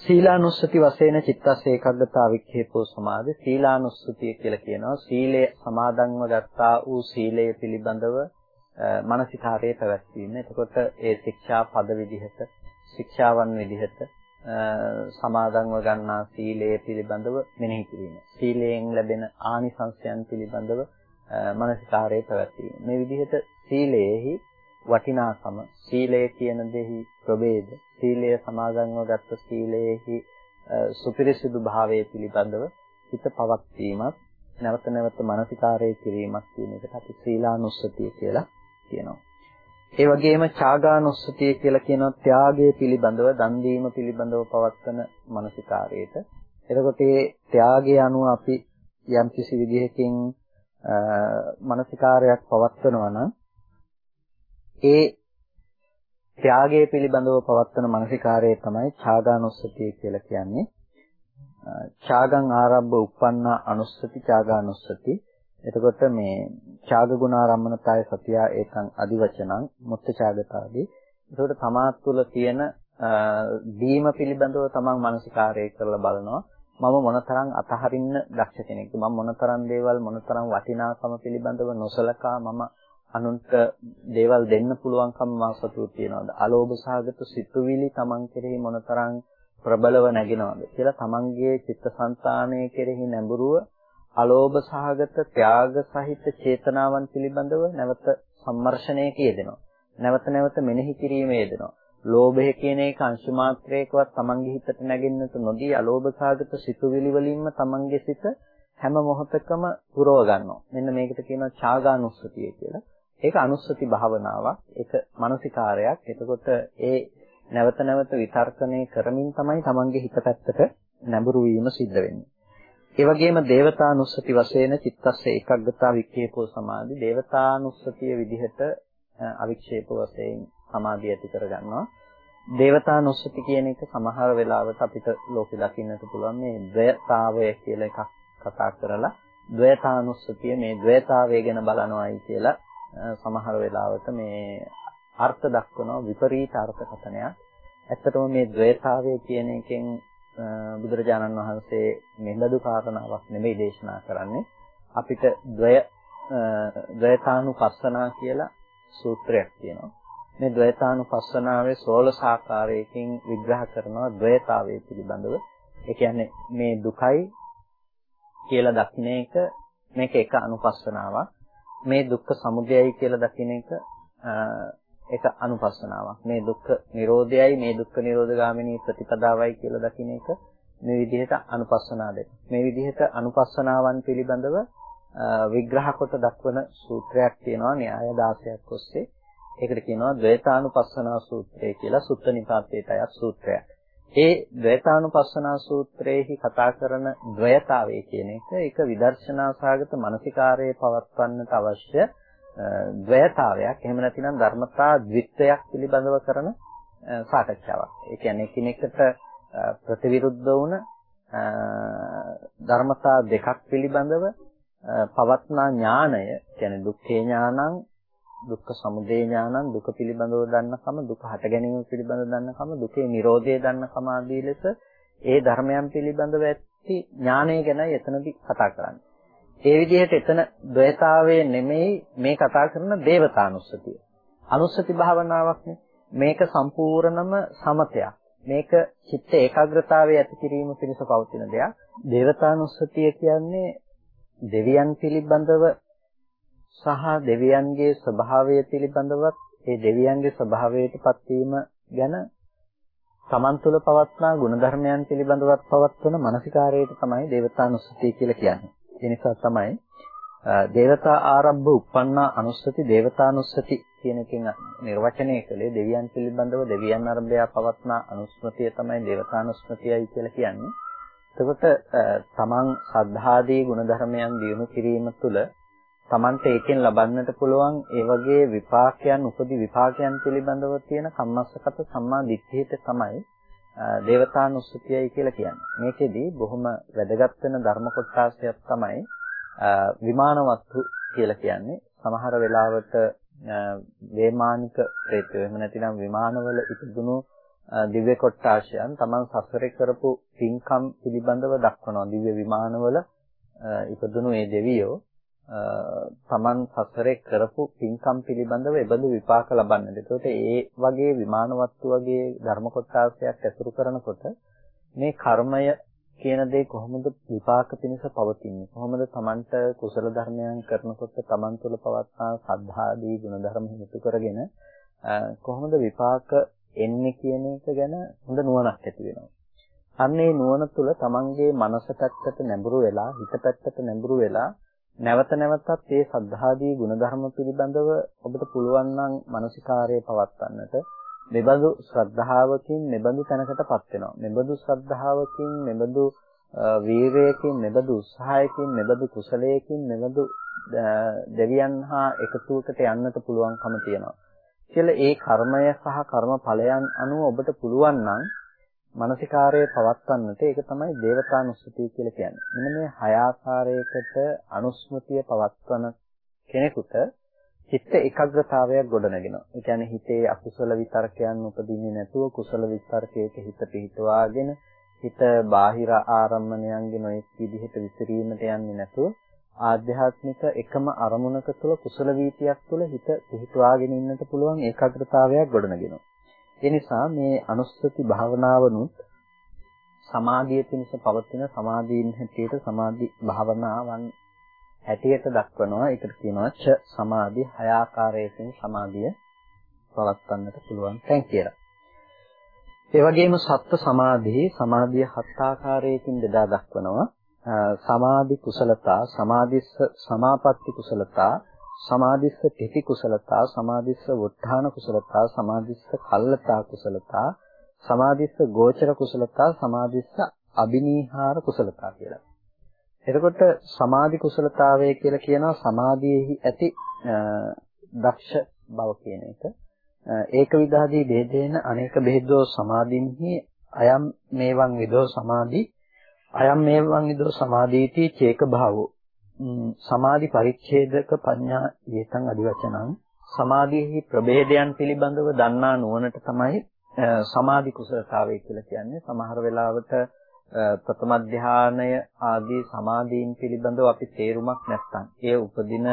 සීලානුස්සති වශයෙන් චිත්තස් ඒකග්ගතා වික්ඛේපෝ සමාධි සීලානුස්සතිය කියලා කියනවා සීලය සමාදන්ව ගත්තා වූ සීලය පිළිබඳව මානසිකාරයේ පැවැත්වීම. එතකොට ඒ ශික්ෂා පද විදිහට ශික්ෂාවන් විදිහට සමාදන්ව ගන්නා සීලය පිළිබඳව මෙනෙහි කිරීම. සීලයෙන් ලැබෙන ආනිසංසයන් පිළිබඳව මානසිකාරයේ පැවැත්වීම. මේ විදිහට සීලයේහි වටිනාකම සීලය කියන දෙහි ප්‍රභේද සීලය සමාදන්ව ගත්ත සීලයේහි සුපිරිසිදු භාවයේ පිළිබඳව හිත පවත්වීමත් නැවත නැවත මානසිකාරය කිරීමක් කියන එකට අපි සීලානුස්සතිය කියලා කියනවා. ඒ වගේම ඡාගානුස්සතිය කියලා කියනවා ත්‍යාගය පිළිබඳව දන් දීම පිළිබඳව පවත්වන මානසිකාරයට. එතකොට මේ ත්‍යාගය අනුව අපි යම් කිසි විදිහකින් මානසිකාරයක් පවත්වනවා නම් ඒ ත්‍යාගය පිළිබඳව පවත්වන මානසිකාරය තමයි ඡාගානුස්සතිය කියලා කියන්නේ. ඡාගං ආරම්භ uppannā anussati ඡාගානුස්සති. එතකොට මේ ඡාග ගුණාරම්මනතාය සතිය ඒකං අදිවචනං මුත්ත ඡාගතාදී. එතකොට තමා තුළ තියෙන දීම පිළිබඳව තමන් මානසිකාරය කරලා බලනවා. මම මොනතරම් අතහරින්න දක්ෂ කෙනෙක්ද මම මොනතරම් දේවල් මොනතරම් වටිනාකම පිළිබඳව නොසලකා මම අනුන්ට දේවල් දෙන්න පුළුවන්කම මා සතුට තියනවාද? අලෝභ සහගත සිතුවිලි Taman කෙරෙහි මොනතරම් ප්‍රබලව නැගෙනවද කියලා Tamanගේ චිත්තසංතානයේ කෙරෙහි නැඹුරුව අලෝභ සහගත ත්‍යාග සහිත චේතනාවන් පිළිබඳව නැවත සම්මර්ෂණයක යෙදෙනවා. නැවත නැවත මෙනෙහි කිරීමේ යෙදෙනවා. ලෝභය කියන එක අංශු මාත්‍රයකවත් තමන්ගේ හිතට නැගෙන්නට නොදී අලෝභ සාගත සිතුවිලි වලින්ම තමන්ගේ සිත හැම මොහොතකම පුරව ගන්නවා. මෙන්න මේකට කියනවා ඡාගානුස්සතිය කියලා. ඒක අනුස්සති භාවනාවක්. ඒක මානසිකාරයක්. එතකොට ඒ නැවත නැවත විතර්කණය කරමින් තමයි තමන්ගේ හිත පැත්තට නැඹුරු වීම සිද්ධ වෙන්නේ. ඒ වගේම දේවතානුස්සති වශයෙන් චිත්තස්ස ඒකග්ගතා වික්ඛේපෝ සමාධි දේවතානුස්සතිය විදිහට අවික්ෂේප වශයෙන් සමාධිය ඇති කරගන්නවා. දේවතානුස්සති කියන එක සමහර වෙලාවට අපිට ලෝකෙ දකින්නට පුළුවන් මේ ද්වයතාවය කියලා එකක් කතා කරලා ද්වයතානුස්සතිය මේ ද්වයතාවය ගැන බලනවායි කියලා සමහර වෙලාවට මේ අර්ථ දක්වනවා විපරීත අර්ථකථනයක්. ඇත්තටම මේ ද්වේතාවය කියන එකෙන් බුදුරජාණන් වහන්සේ මෙබඳු කාරණාවක් නෙමෙයි දේශනා කරන්නේ. අපිට ද්වය ද්වේතානුපස්සනා කියලා සූත්‍රයක් තියෙනවා. මේ ද්වේතානුපස්සනාවේ 16 ආකාරයකින් විග්‍රහ කරනවා ද්වේතාවය පිළිබඳව. ඒ කියන්නේ මේ දුකයි කියලා දකින්න එක මේක එක අනුපස්සනාවක්. මේ දුක්ඛ සමුදයයි කියලා දකින්න එක ඒක අනුපස්සනාවක්. මේ දුක්ඛ නිරෝධයයි මේ දුක්ඛ නිරෝධ ගාමිනී ප්‍රතිපදාවයි කියලා දකින්න එක මේ විදිහට අනුපස්සනා දෙක. මේ විදිහට අනුපස්සනාවන් පිළිබඳව විග්‍රහ කොට දක්වන සූත්‍රයක් තියෙනවා න්‍යාය 16ක් ඔස්සේ. ඒකට කියනවා ද්වේතානුපස්සනා සූත්‍රය කියලා සුත්ත නිපාතේට අයත් සූත්‍රයක්. ඒ ද්වේතානුපස්සනා සූත්‍රයේහි කතා කරන ද්වයතාවය කියන එක ඒක විදර්ශනා සාගත මානසිකාරයේ පවත්වන්නට අවශ්‍ය ද්වයතාවයක් එහෙම නැතිනම් ධර්මතා ද්විත්වයක් පිළිබඳව කරන සාකච්ඡාවක්. ඒ කියන්නේ එකිනෙකට ප්‍රතිවිරුද්ධ වුණ ධර්මතා දෙකක් පිළිබඳව පවත්නා ඥාණය කියන්නේ දුක්ඛේ ඥානං දුක්ඛ සමුදය ඥානං දුක පිළිබඳව දන්නකම දුක හට ගැනීම පිළිබඳව දන්නකම දුකේ නිරෝධය දන්නකම ආදී ලෙස ඒ ධර්මයන් පිළිබඳව ඇති ඥානය ගැනයි එතනදී කතා කරන්නේ. ඒ විදිහට එතන ද්වේතාවයේ නෙමෙයි මේ කතා කරන දේවතානුස්සතිය. අනුස්සති භාවනාවක්නේ. මේක සම්පූර්ණම සමතයක්. මේක චිත්ත ඒකාග්‍රතාවයේ ඇති කිරීම පිණිස පවතින දෙයක්. දේවතානුස්සතිය කියන්නේ දෙවියන් පිළිබඳව සහ දෙවියන්ගේ ස්වභාවය පිළිබඳවත් ඒ දෙවියන්ගේ ස්වභාවයට පත්වීම ගැන තමන් තුළ පවත්නා ගුණධර්මයන් පිළිබඳවත් පවත්වන මානසිකාරයට තමයි දේවතානුස්සතිය කියලා කියන්නේ. ඒ නිසා තමයි දේවතා ආරම්භ උප්පන්නා අනුස්සති දේවතානුස්සති කියන එකෙන් නිර්වචනය කළේ දෙවියන් පිළිබඳව දෙවියන් අරබය පවත්නා අනුස්මතිය තමයි දේවතානුස්මතියයි කියලා කියන්නේ. එතකොට තමන් සද්ධාදී ගුණධර්මයන් දියුණු කිරීම තුළ තමන්ට ඒකෙන් ලබන්නට පුළුවන් ඒ වගේ විපාකයන් උපදි විපාකයන් පිළිබඳව තියෙන කම්මස්සගත සම්මා දිට්ඨියට තමයි දේවතානුස්සතියයි කියලා කියන්නේ. මේකෙදි බොහොම වැදගත් වෙන ධර්ම කොටසක් තමයි විමානවත්තු කියලා කියන්නේ. සමහර වෙලාවට වේමානික ප්‍රේතයෝ එහෙම නැතිනම් විමානවල ඉපදුණු දිව්‍ය කොට්ටාශයන් තමන් සසරේ කරපු පින්කම් පිළිබඳව දක්වනවා. දිව්‍ය විමානවල ඉපදුණු ඒ දෙවියෝ තමන් සසරේ කරපු පින්කම් පිළිබඳව එබඳු විපාක ලබන්නද. ඒකට ඒ වගේ විමානවත්තු වගේ ධර්ම කොටසක් ඇසුරු කරනකොට මේ කර්මය කියන දේ කොහොමද විපාක පිණිස පවතින්නේ? කොහොමද තමන්ට කුසල ධර්මයන් කරනකොට තමන් තුළ පවත්නා සද්ධාදී ගුණධර්ම හිතු කරගෙන කොහොමද විපාක එන්නේ කියන එක ගැන හොඳ නුවණක් ඇති වෙනවා. අන්න ඒ නුවණ තුළ තමන්ගේ මනස පැත්තට නැඹුරු වෙලා හිත පැත්තට නැඹුරු වෙලා නැවත නැවතත් මේ සද්ධාදී ගුණධර්ම පිළිබඳව ඔබට පුළුවන් නම් මානසිකාරයේ පවත්වන්නට මෙබඳු ශ්‍රද්ධාවකින් මෙබඳු තැනකටපත් වෙනවා. මෙබඳු ශ්‍රද්ධාවකින් මෙබඳු වීරයකින් මෙබඳු උත්සාහයකින් මෙබඳු කුසලයකින් මෙබඳු දෙවියන් හා එකතුවකට යන්නට පුළුවන්කම තියෙනවා. කියලා ඒ කර්මය සහ කර්මඵලයන් අනුව ඔබට පුළුවන් නම් මානසිකාරයේ පවත්වන්නට ඒක තමයි දේවතානුස්සතිය කියලා කියන්නේ. මෙන්න මේ හය ආකාරයකට අනුස්මතිය පවත්වන කෙනෙකුට චිත්ත ඒකාග්‍රතාවයක් ගොඩනගෙනවා. ඒ කියන්නේ හිතේ අකුසල විතර්කයන් උපදින්නේ නැතුව කුසල විතර්කයක හිත පිහිටවාගෙන හිත බාහිර ආරම්මණයන්ගේ නොඑක් විදිහට විසිරීමට යන්නේ නැතුව ආධ්‍යාත්මික එකම අරමුණක තුල කුසල වීතියක් තුල හිත පිහිටවාගෙන ඉන්නට පුළුවන් ඒකාග්‍රතාවයක් ගොඩනගෙනවා. ඒ නිසා මේ අනුස්සති භාවනාවනුත් සමාධිය පිණිස පවතින සමාධීන් හැටියට සමාධි භාවනාවන් හැටියට දක්වනවා. ඒකට කියනවා ච සමාධි හය ආකාරයකින් සමාධිය පවත්වන්නට පුළුවන් තැන් කියලා. ඒ වගේම සත්ත්ව සමාධි සමාධිය හත් ආකාරයකින් බෙදා දක්වනවා. සමාධි කුසලතා, සමාධිස්ස සමාපatti කුසලතා, සමාධිස්ස තිති කුසලතා, සමාධිස්ස වුත්ථාන කුසලතා, සමාධිස්ස කල්ලතා කුසලතා, සමාධිස්ස ගෝචර කුසලතා, සමාධිස්ස අබිනීහාර කුසලතා කියලා. එතකොට සමාධි කුසලතාවය කියලා කියනවා සමාධියේහි ඇති දක්ෂ බව කියන එක. ඒක විදාදී ભેදේන අනේක ભેදෝ සමාධින්හි අයම් මේවන් විදෝ සමාධි අයම් මේවන් විදෝ සමාධීති චේක භාවෝ සමාධි පරිච්ඡේදක පඤ්ඤා යේතං අදිවචනං සමාධියෙහි ප්‍රභේදයන් පිළිබඳව දන්නා නුවණට තමයි සමාධි කුසලතාවය කියලා කියන්නේ. සමහර වෙලාවට ප්‍රථම ධානය ආදී සමාධීන් පිළිබඳව අපි තේරුමක් නැත්නම් ඒ උපදින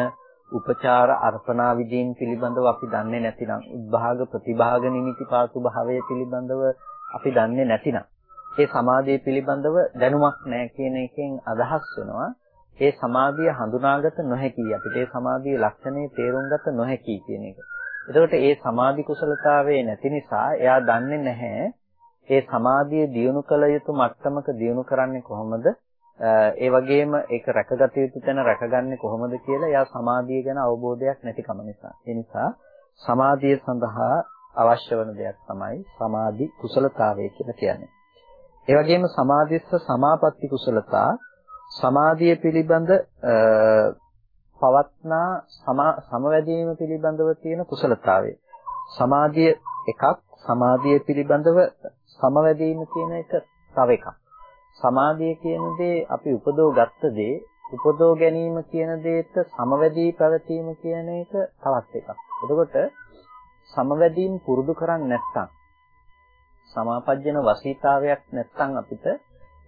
උපචාර අර්පණා විදීන් පිළිබඳව අපි දන්නේ නැතිනම් උද්භාග ප්‍රතිභාග නිමිති පාසු භාවය පිළිබඳව අපි දන්නේ නැතිනම් ඒ සමාධිය පිළිබඳව දැනුමක් නැහැ කියන එකෙන් අදහස් වෙනවා. ඒ සමාධිය හඳුනාගත නොහැකි අපිට ඒ සමාධියේ ලක්ෂණේ තේරුම් ගත නොහැකි කියන එක. එතකොට ඒ සමාධි කුසලතාවයේ නැති නිසා එයා දන්නේ නැහැ ඒ සමාධිය දියුණු කළ යුතු මට්ටමක දියුණු කරන්නේ කොහොමද? ඒ වගේම ඒක රැකගත යුතු තැන රැකගන්නේ කොහොමද කියලා එයා සමාධිය ගැන අවබෝධයක් නැතිකම නිසා. ඒ නිසා සමාධිය සඳහා අවශ්‍ය වන දෙයක් තමයි සමාධි කුසලතාවය කියලා කියන්නේ. ඒ වගේම සමාධිස්ස සමාපatti කුසලතා සමාධිය පිළිබඳ පවත්නා සමවැදීම පිළිබඳව තියෙන කුසලතාවය. සමාධිය එකක් සමාධිය පිළිබඳව සමවැදීම කියන එක තව එකක්. සමාධිය කියන දේ අපි උපදව ගත්ත දේ උපදව ගැනීම කියන දේට සමවැදී පැවතීම කියන එක තවත් එකක්. එතකොට සමවැදීම් පුරුදු කරන්නේ නැත්නම් සමාපජ්ජන වසීතාවයක් නැත්නම් අපිට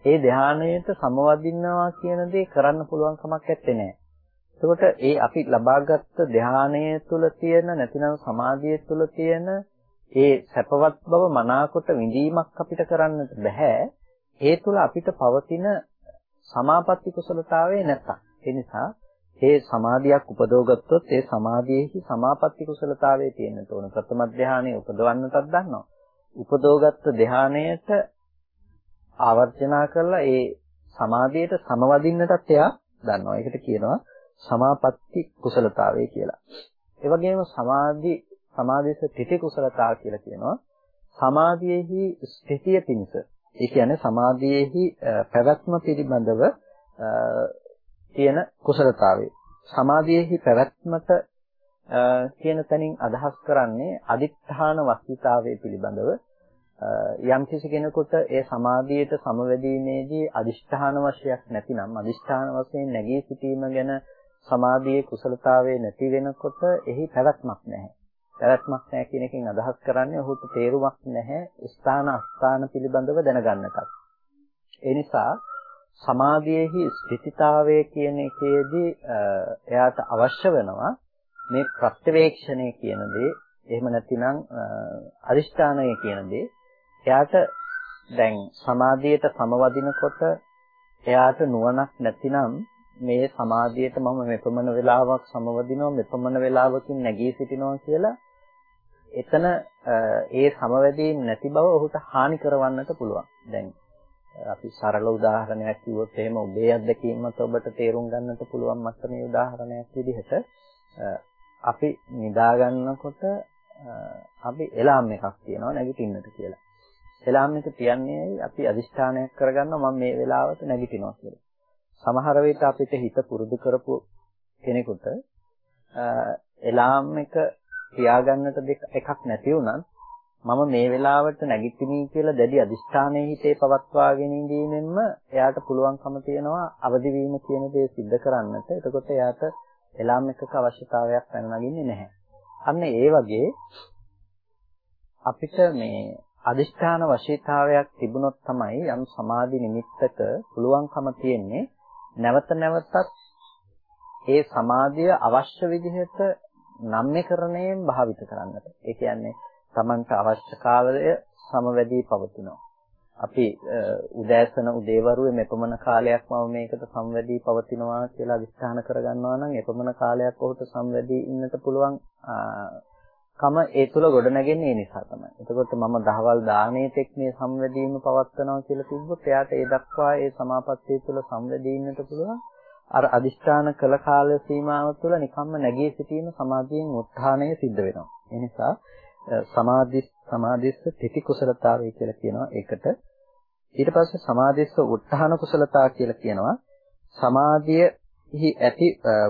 ඒ ධානයට සමවදින්නවා කියන දේ කරන්න පුළුවන් කමක් නැත්තේ නෑ. එතකොට ඒ අපි ලබාගත් ධානය තුල තියෙන නැතිනම් සමාධිය තුල තියෙන ඒ සැපවත් බව මනාකොට විඳීමක් අපිට කරන්නට බෑ. ඒ තුල අපිට පවතින සමාපatti කුසලතාවය නැත්තම්. ඒ නිසා ඒ සමාධියක් උපදවගත්තොත් ඒ සමාධියේහි සමාපatti කුසලතාවයේ තියෙන්න ඕන. ප්‍රථම ධානයේ උපදවන්නටත් දන්නවා. උපදවගත්ත ධානයට ආවර්ජනා කරලා ඒ සමාධියට සමවදින්නටත් එයා දන්නවා. ඒකට කියනවා සමාපatti කුසලතාවය කියලා. ඒ වගේම සමාධි සමාධිස තිති කුසලතා කියලා කියනවා. සමාධියේහි ස්ථිතිය පිණිස. ඒ කියන්නේ සමාධියේහි පැවැත්ම පිළිබඳව තියෙන කුසලතාවය. සමාධියේහි පැවැත්මට කියන තැනින් අදහස් කරන්නේ අදිත්‍ථාන වස්තුතාවය පිළිබඳව යම් කිසි කෙනෙකුට ඒ සමාධියට සමවැදීමේදී අදිෂ්ඨාන වශයක් නැතිනම් අදිෂ්ඨාන වශයෙන් නැගී සිටීම ගැන සමාධියේ කුසලතාවයේ නැති වෙනකොට එහි පැවැත්මක් නැහැ. පැවැත්මක් නැහැ කියන එකෙන් අදහස් කරන්නේ ඔහුට තේරුමක් නැහැ ස්ථාන අස්ථාන පිළිබඳව දැනගන්නකත්. ඒ නිසා සමාධියේහි ස්ථිතිතාවය කියන එකේදී එයාට අවශ්‍ය වෙනවා මේ ප්‍රත්‍යවේක්ෂණය කියන දේ එහෙම නැතිනම් අදිෂ්ඨානය කියන දේ එයාට දැන් සමාධියට සමවදිනකොට එයාට නුවණක් නැතිනම් මේ සමාධියට මම මෙපමණ වෙලාවක් සමවදිනවා මෙපමණ වෙලාවකින් නැගී සිටිනවා කියලා එතන ඒ සමවැදීම් නැති බව ඔහුට හානි කරවන්නට පුළුවන්. දැන් අපි සරල උදාහරණයක් කිව්වොත් එහෙම ඔබේ අත්දැකීමත් ඔබට තේරුම් ගන්නට පුළුවන් මට්ටමේ උදාහරණයක් විදිහට අපි නිදා ගන්නකොට අපි එලාම් එකක් තියනවා නැගිටින්නට කියලා. එලාම් එක තියන්නේ අපි අදිෂ්ඨානයක් කරගන්නවා මම මේ වෙලාවට නැගිටිනවා කියලා. සමහර විට අපිට හිත පුරුදු කරපු කෙනෙකුට එලාම් එක තියාගන්නට එකක් නැති වුණත් මම මේ වෙලාවට නැගිටිමි කියලා දැඩි අදිෂ්ඨානයේ හිතේ පවත්වාගෙන ඉඳීමෙන්ම එයාට පුළුවන්කම තියෙනවා අවදි වීම කියන දේ सिद्ध කරන්නට. එතකොට එයාට එලාම් එකක අවශ්‍යතාවයක් පැන නගින්නේ නැහැ. අන්න ඒ වගේ අපිට මේ අදිෂ්ඨාන වශීතාවයක් තිබුණොත් තමයි යම් සමාධි නිමිත්තක පුළුවන්කම තියෙන්නේ නැවත නැවතත් ඒ සමාධිය අවශ්‍ය විදිහට නම්‍යකරණයෙන් භාවිත කරන්නට. ඒ කියන්නේ Tamanට අවශ්‍ය කාලය සමවැදී පවතිනවා. අපි උදෑසන උදේවරුේ මෙපමණ කාලයක් මම මේකට සංවැදී පවතිනවා කියලා අදිස්ථාන කරගන්නවා නම් එපමණ කාලයක් ඔහුට සංවැදී ඉන්නට පුළුවන් කම ඒ තුල ගොඩනැගෙන්නේ ඒ නිසා තමයි. එතකොට මම දහවල් දානේ තෙක් මේ සංවැදීම පවත්නවා කියලා තිබ්බොත් එයාට ඒ දක්වා ඒ සමාපත්තිය තුල සංවැදී ඉන්නට පුළුවන්. අර අදිෂ්ඨාන කළ කාල සීමාව තුළ නිකම්ම නැගී සිටීම සමාධියෙන් උත්හාණය සිද්ධ වෙනවා. ඒ නිසා සමාධි සමාධිස්ස තිති කුසලතාවය කියලා කියනවා ඒකට. ඊට පස්සේ සමාධිස්ස උත්හාන කුසලතාව කියලා කියනවා. සමාධියෙහි ඇති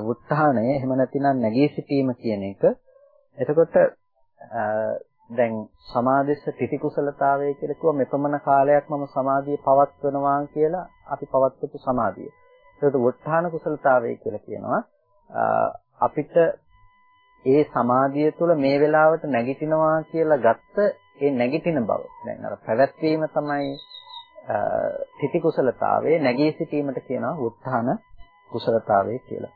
උත්හාණය එහෙම නැතිනම් නැගී සිටීම කියන එක. එතකොට දැන් සමාධිස්ස තිති කුසලතාවය කියලා කිව්ව මෙපමණ කාලයක් මම සමාධිය පවත්වනවා කියලා අපි පවත්වපු සමාධිය. ඒකට වුත්ථාන කුසලතාවය කියලා කියනවා. අපිට ඒ සමාධිය තුළ මේ වෙලාවට නැගිටිනවා කියලා ගත්ත ඒ නැගිටින බව. දැන් අර පැවැත්වීම තමයි තිති කුසලතාවයේ නැගී සිටීමට කියනවා වුත්ථාන කුසලතාවය කියලා.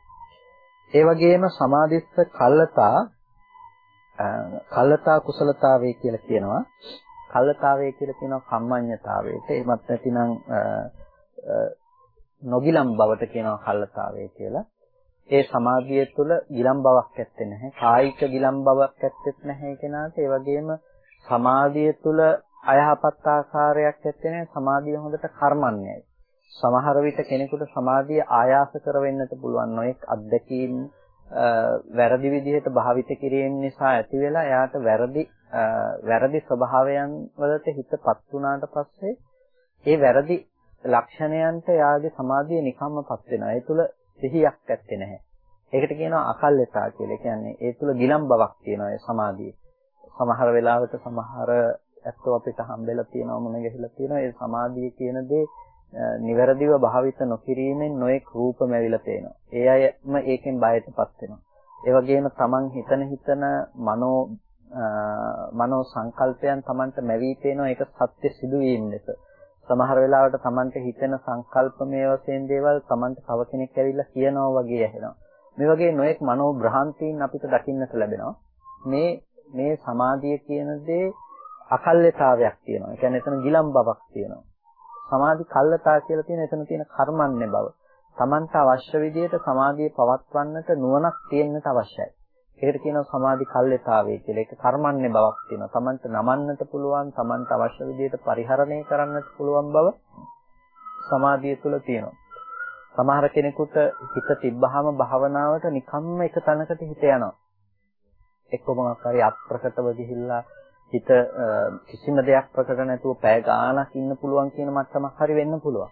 ඒ වගේම සමාධිස්ස කල්ලතා කල්ලතා කුසලතාවය කියලා කියනවා. කල්ලතාවය කියලා කියනවා කම්මඤ්ඤතාවයට. එහෙමත් නැතිනම් නොගිලම් බවට කියනවා කල්ලතාවය කියලා. ඒ සමාධිය තුළ ගිලම් බවක් ඇත්තේ නැහැ. කායික ගිලම් බවක් ඇත්තෙත් නැහැ කෙනාට. ඒ වගේම සමාධිය තුළ අයහපත් ආකාරයක් ඇත්තේ නැහැ. සමාධිය හොඳට කර්මන්නේයි. සමහර විට කෙනෙකුට සමාධිය ආයාස කර වෙන්නට පුළුවන්. නොඑක් අත්දැකීම් වැරදි විදිහට භාවිත කිරීම නිසා ඇති වෙලා එයාට වැරදි වැරදි ස්වභාවයන් වලට හිතපත් වුණාට පස්සේ ඒ වැරදි ලක්ෂණයන්ට එයාගේ සමාධිය නිකම්මපත් වෙනවා. ඒ තුල සිහියක් ඇත්තේ නැහැ. ඒකට කියනවා අකල්්‍යතා කියලා. කියන්නේ ඒ තුල ගිලම් බවක් තියෙනවා ඒ සමාධියේ. සමහර වෙලාවට සමහර ඇත්තෝ අපිට හම්බෙලා තියෙනවා මොන ගහලා තියෙනවා ඒ සමාධිය කියන දේ නිවැරදිව භාවිත නොකිරීමෙන් නොඑක් රූපම ඇවිල්ලා පේනවා. ඒ අයම ඒකෙන් බයටපත් වෙනවා. ඒ වගේම තමන් හිතන හිතන මනෝ මනෝ සංකල්පයන් තමන්ට මැවි පේනවා ඒක සත්‍ය සිදුවීම් ලෙස. සමහර වෙලාවට තමන්ට හිතෙන සංකල්පමය වශයෙන් දේවල් තමන්ට තව කෙනෙක් ඇවිල්ලා කියනවා වගේ ඇහෙනවා. මේ වගේ නොඑක් මනෝ භ්‍රාන්තීන් අපිට දකින්නට ලැබෙනවා. මේ මේ සමාධිය කියන දේ අකල්්‍යතාවයක් තියෙනවා. ඒ කියන්නේ එතන ගිලම් බවක් තියෙනවා. සමාධි කල්ලතා කියලා තියෙන එතන තියෙන කර්මන්නේ බව. Tamanta අවශ්‍ය විදිහට සමාධිය පවත්වන්නට නුවණක් තියෙන්නට අවශ්‍යයි. ඒකට කියනවා සමාධි කල්ලතාවය කියලා. ඒක කර්මන්නේ බවක් තියෙනවා. Tamanta නමන්නට පුළුවන්, Tamanta අවශ්‍ය විදිහට පරිහරණය කරන්නට පුළුවන් බව සමාධිය තුළ තියෙනවා. සමහර කෙනෙකුට හිත තිබ්බහම භාවනාවට නිකම්ම එක තැනකට හිත යනවා. එක්ක මොකක් හරි අප්‍රකටව ගිහිල්ලා හිත කිසිම දෙයක් ප්‍රකට නැතුව පැය ගාණක් ඉන්න පුළුවන් කියන මට්ටමක් හරි වෙන්න පුළුවන්.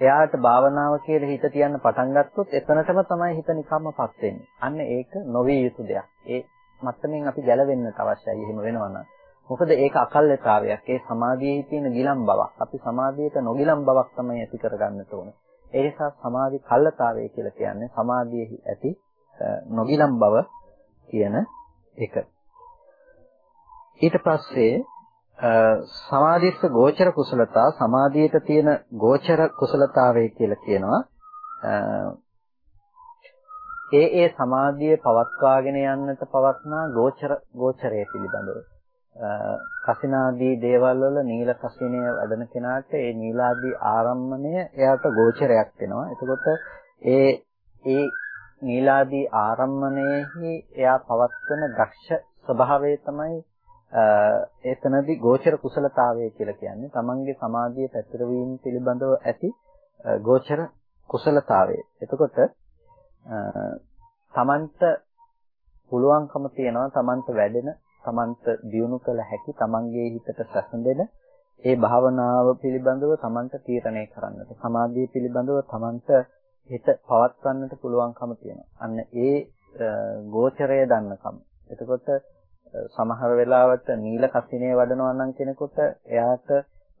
එයාට භාවනාව කියලා හිත තියන්න පටන් ගත්තොත් එතනටම තමයි හිත නිකම්මපත් වෙන්නේ. අන්න ඒක නොවිය යුතු දෙයක්. ඒ මට්ටමින් අපි ගැලවෙන්නට අවශ්‍යයි. එහෙම වෙනවා මොකද ඒක අකල්්‍යතාවයක්. ඒ සමාධියේ තියෙන ගිලම් බවක්. අපි සමාධියට නොගිලම් බවක් තමයි ඇති කරගන්නට ඕනේ. ඒ නිසා සමාධි කල්ලතාවය කියලා කියන්නේ සමාධියේ ඇති නොගිලම් බව කියන එක. ඊට පස්සේ සමාධිස්ස ගෝචර කුසලතා සමාධියට තියෙන ගෝචර කුසලතාවය කියලා කියනවා. ඒ ඒ සමාධිය පවත්වාගෙන යන්නට පවත්නා ගෝචර ගෝචරය පිළිබඳව. කසිනාදී දේවල් වල නීල කසිනය වැඩන කෙනාට ඒ නීලාදී ආරම්මණය එයාට ගෝචරයක් වෙනවා. එතකොට ඒ ඒ නීලාදී ආරම්මණයෙහි එයා පවත්වන දක්ෂ ස්වභාවය තමයි එතනදී ගෝචර කුසලතාවය කියලා කියන්නේ තමන්ගේ සමාධිය පැතිරවීම පිළිබඳව ඇති ගෝචර කුසලතාවය. එතකොට තමන්ට පුළුවන්කම තියනවා තමන්ට වැඩෙන තමන්ට දියුණු කළ හැකි තමන්ගේ හිතට සැසඳෙන ඒ භාවනාව පිළිබඳව තමන්ට තීරණය කරන්නට සමාධිය පිළිබඳව තමන්ට හිත පවත්වන්නට පුළුවන්කම තියෙනවා. අන්න ඒ ගෝචරය දන්නකම. එතකොට සමහර වෙලාවට නිල කසිනේ වඩනවා නම් කෙනෙකුට එයාට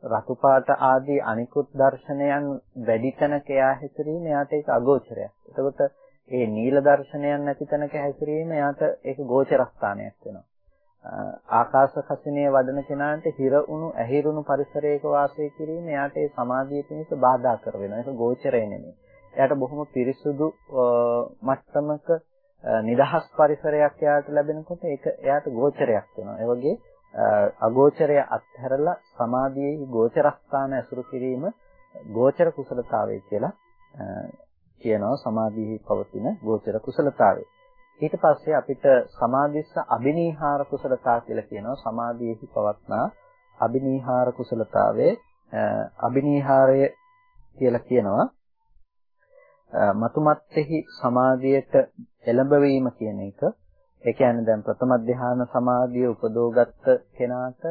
රතු පාට ආදී අනිකුත් දර්ශනයන් වැඩි තැනක එයා හැසිරීම එයාට ඒක අගෝචරයක්. එතකොට ඒ නිල දර්ශනයන් නැති තැනක හැසිරීම එයාට ඒක ගෝචරස්ථානයක් වෙනවා. ආකාශ කසිනේ වඩන කෙනාට හිර උණු ඇහිරුණු පරිසරයක වාසය කිරීම එයාට ඒ සමාධිය පිණිස බාධා කර වෙනවා. ඒක ගෝචරය නෙමෙයි. එයාට බොහොම පිරිසුදු මට්ටමක නිදහස් පරිසරයක් එයාට ලැබෙනකොට ඒක එයාට ගෝචරයක් වෙනවා. ඒ වගේ අගෝචරය අත්හැරලා සමාධියේ ගෝචරස්ථාන ඇසුරු කිරීම ගෝචර කුසලතාවය කියලා කියනවා සමාධියේ පවතින ගෝචර කුසලතාවය. ඊට පස්සේ අපිට සමාධිස්ස අබිනීහාර කුසලතා කියලා කියනවා සමාධියේහි පවත්නා අබිනීහාර කුසලතාවේ අබිනීහාරය කියලා කියනවා මතුමත්ෙහි සමාධියට එළඹවීම කියන එක ඒ කියන්නේ දැන් ප්‍රථම ධ්‍යාන සමාධිය උපදෝගත්ත කෙනාට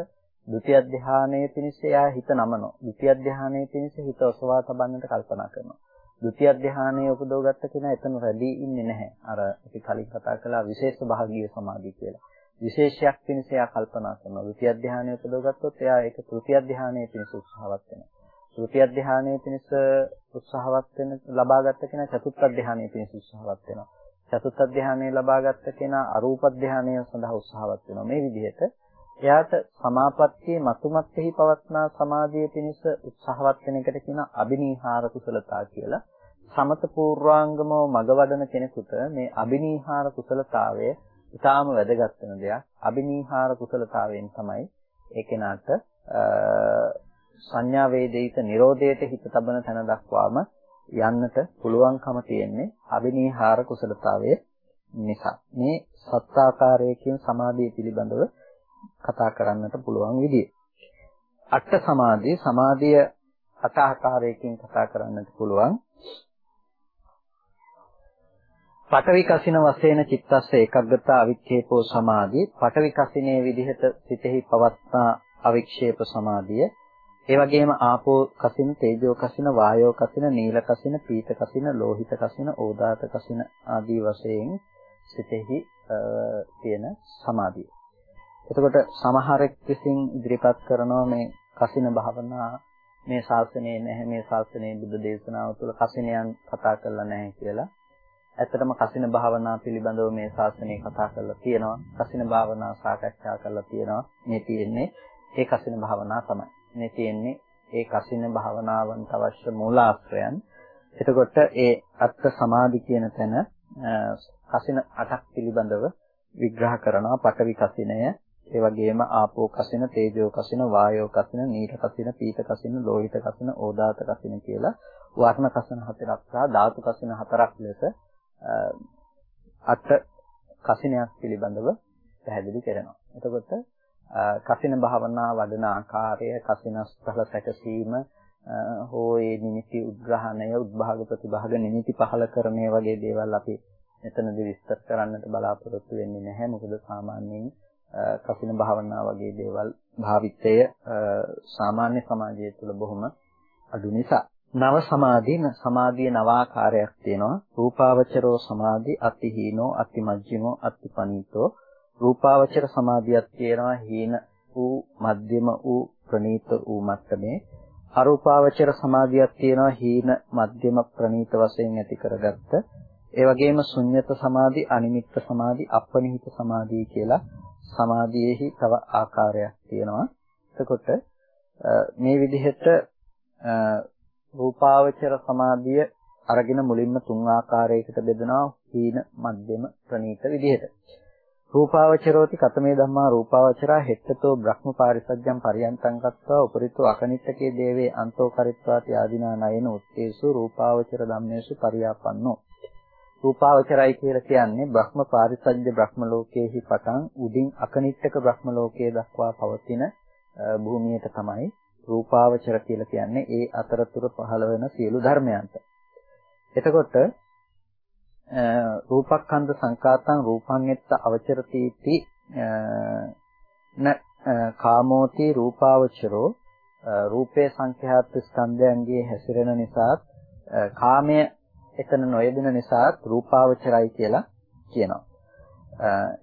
ဒုတိ ය ධ්‍යානයේ පිණිස එයා හිත නමනවා ဒုတိ ය ධ්‍යානයේ පිණිස හිත ඔසවා තබන්නට කල්පනා කරනවා ဒုတိ ය ධ්‍යානයේ උපදෝගත්ත කෙනා එතන රැඳී ඉන්නේ නැහැ අර අපි කලින් කතා කළා විශේෂ භාගීය සමාධිය කියලා විශේෂයක් පිණිස එයා කල්පනා කරනවා ဒုတိ ය ධ්‍යානයේ උපදෝගත්තොත් එයා ඒක තෘතිය ධ්‍යානයේ පිණිස උත්සාහවත් වෙනවා තෘතිය ධානයේ පිණිස උත්සාහවත් වෙන ලබාගත් කෙනා චතුත්ථ ධානයේ පිණිස උත්සාහවත් වෙනවා. චතුත්ථ ධානයේ ලබාගත් කෙනා අරූප ධානය සඳහා උත්සාහවත් වෙනවා. මේ විදිහට එයාට සමාපත්තියේ මතුමත්ෙහි පවත්නා සමාධිය පිණිස උත්සාහවත් වෙන එකට කියන අබිනීහාර කුසලතා කියලා. සමත පූර්වාංගමව මග වඩන කෙනෙකුට මේ අබිනීහාර කුසලතාවය ඉතාම වැදගත් වෙන දෙයක්. අබිනීහාර කුසලතාවයෙන් තමයි ඒ කෙනාට සංඥා වේදිත නිරෝධයට හිත තබන තැන දක්වාම යන්නට පුළුවන්කම තියෙන්නේ අවිනීහාර කුසලතාවය නිසා. මේ සත්‍යාකාරයකින් සමාධිය පිළිබඳව කතා කරන්නට පුළුවන් විදිය. අට සමාධිය සමාධිය අට ආකාරයකින් කතා කරන්නට පුළුවන්. පඨවි කසින වශයෙන් චිත්තස්ස ඒකග්ගතා අවික්ෂේපෝ සමාධි පඨවි කසිනේ විදිහට සිතෙහි පවත්නා අවික්ෂේප සමාධිය ඒ වගේම ආපෝ කසින, තේජෝ කසින, වායෝ කසින, නීල කසින, පීත කසින, ලෝහිත කසින, ඕදාත කසින ආදී වශයෙන් සිතෙහි තියෙන සමාධිය. එතකොට සමහරෙක් විසින් ඉදිරිපත් කරනවා මේ කසින භාවනා මේ ශාසනයේ නැහැ මේ ශාසනයේ බුද්ධ දේශනාව තුළ කසිනයන් කතා කරලා නැහැ කියලා. ඇත්තටම කසින භාවනා පිළිබඳව මේ ශාසනය කතා කරලා තියෙනවා. කසින භාවනා සාකච්ඡා කරලා තියෙනවා. මේ තියෙන්නේ ඒ කසින භාවනා තමයි. මේ තියෙන්නේ ඒ කසින භාවනාවන්ට අවශ්‍ය මූලාශ්‍රයන්. එතකොට ඒ අත්ත් සමාධි කියන තැන කසින අටක් පිළිබඳව විග්‍රහ කරනවා පඨවි කසිනය, ඒ වගේම ආපෝ කසින, තේජෝ කසින, වායෝ කසින, නීල කසින, පීත කසින, ලෝහිත කසින, ඕදාත කසින කියලා වර්ණ කසින හතරක් සහ ධාතු කසින හතරක් ලෙස අට කසිනයක් පිළිබඳව පැහැදිලි කරනවා. එතකොට කසින භාවනා වඩන ආකාරය කසින ස්ථල සැකසීම හෝ ඒ නිමිති උද්ග්‍රහණය උද්භාග ප්‍රතිභාග නිමිති පහල කරන්නේ වගේ දේවල් අපි මෙතනදී විස්තර කරන්නට බලාපොරොත්තු වෙන්නේ නැහැ. මොකද සාමාන්‍යයෙන් කසින භාවනා වගේ දේවල් භාවිතය සාමාන්‍ය සමාජය තුළ බොහොම අඩු නිසා. නව සමාධි සමාධිය නව ආකාරයක් තියෙනවා. රූපාවචරෝ සමාධි අතිහීනෝ අතිමජ්ජිමෝ අතිපනීතෝ. රූපාවචර සමාධියක් තියෙනවා හීන වූ මධ්‍යම වූ ප්‍රනීත වූ මට්ටමේ. අරූපාවචර සමාධියක් තියෙනවා හීන මධ්‍යම ප්‍රනීත වශයෙන් ඇති කරගත්ත. ඒ වගේම ශුන්්‍යත සමාධි අනිමිත්ත සමාධි අපනිහිත සමාධි කියලා සමාධියේහි තව ආකාරයක් තියෙනවා. එතකොට මේ විදිහට රූපාවචර සමාධිය අරගෙන මුලින්ම තුන් ආකාරයකට බෙදනවා. හීන මධ්‍යම ප්‍රනීත විදිහට. රූපාවචරෝති කතමේ ධම්මා රූපාවචරා හෙත්තතෝ බ්‍රහ්ම පාරිසජ්ජම් පරියන්තං කତ୍වා උපරිතෝ අකනිට්ඨකේ දේවේ අන්තෝ කරිත්වාති ආදිනා නයන උත්තේසු රූපාවචර ධම්මේසු පරියාපන්නෝ රූපාවචරයි කියලා කියන්නේ බ්‍රහ්ම පාරිසජ්ජ බ්‍රහ්ම ලෝකයේහි පටන් උඩින් අකනිට්ඨක බ්‍රහ්ම ලෝකයේ දක්වා පවතින භූමියට තමයි රූපාවචර කියලා කියන්නේ ඒ අතරතුර පහළ වෙන සියලු ධර්මයන්ට. එතකොට රූපක්ඛන්ධ සංකාතං රූපං එත්ත අවචරතිති න කාමෝති රූපාවචරෝ රූපේ සංඛ්‍යාත ස්කන්ධයන්ගේ හැසිරෙන නිසා කාමය එතන නොයෙදෙන නිසා රූපාවචරයි කියලා කියනවා.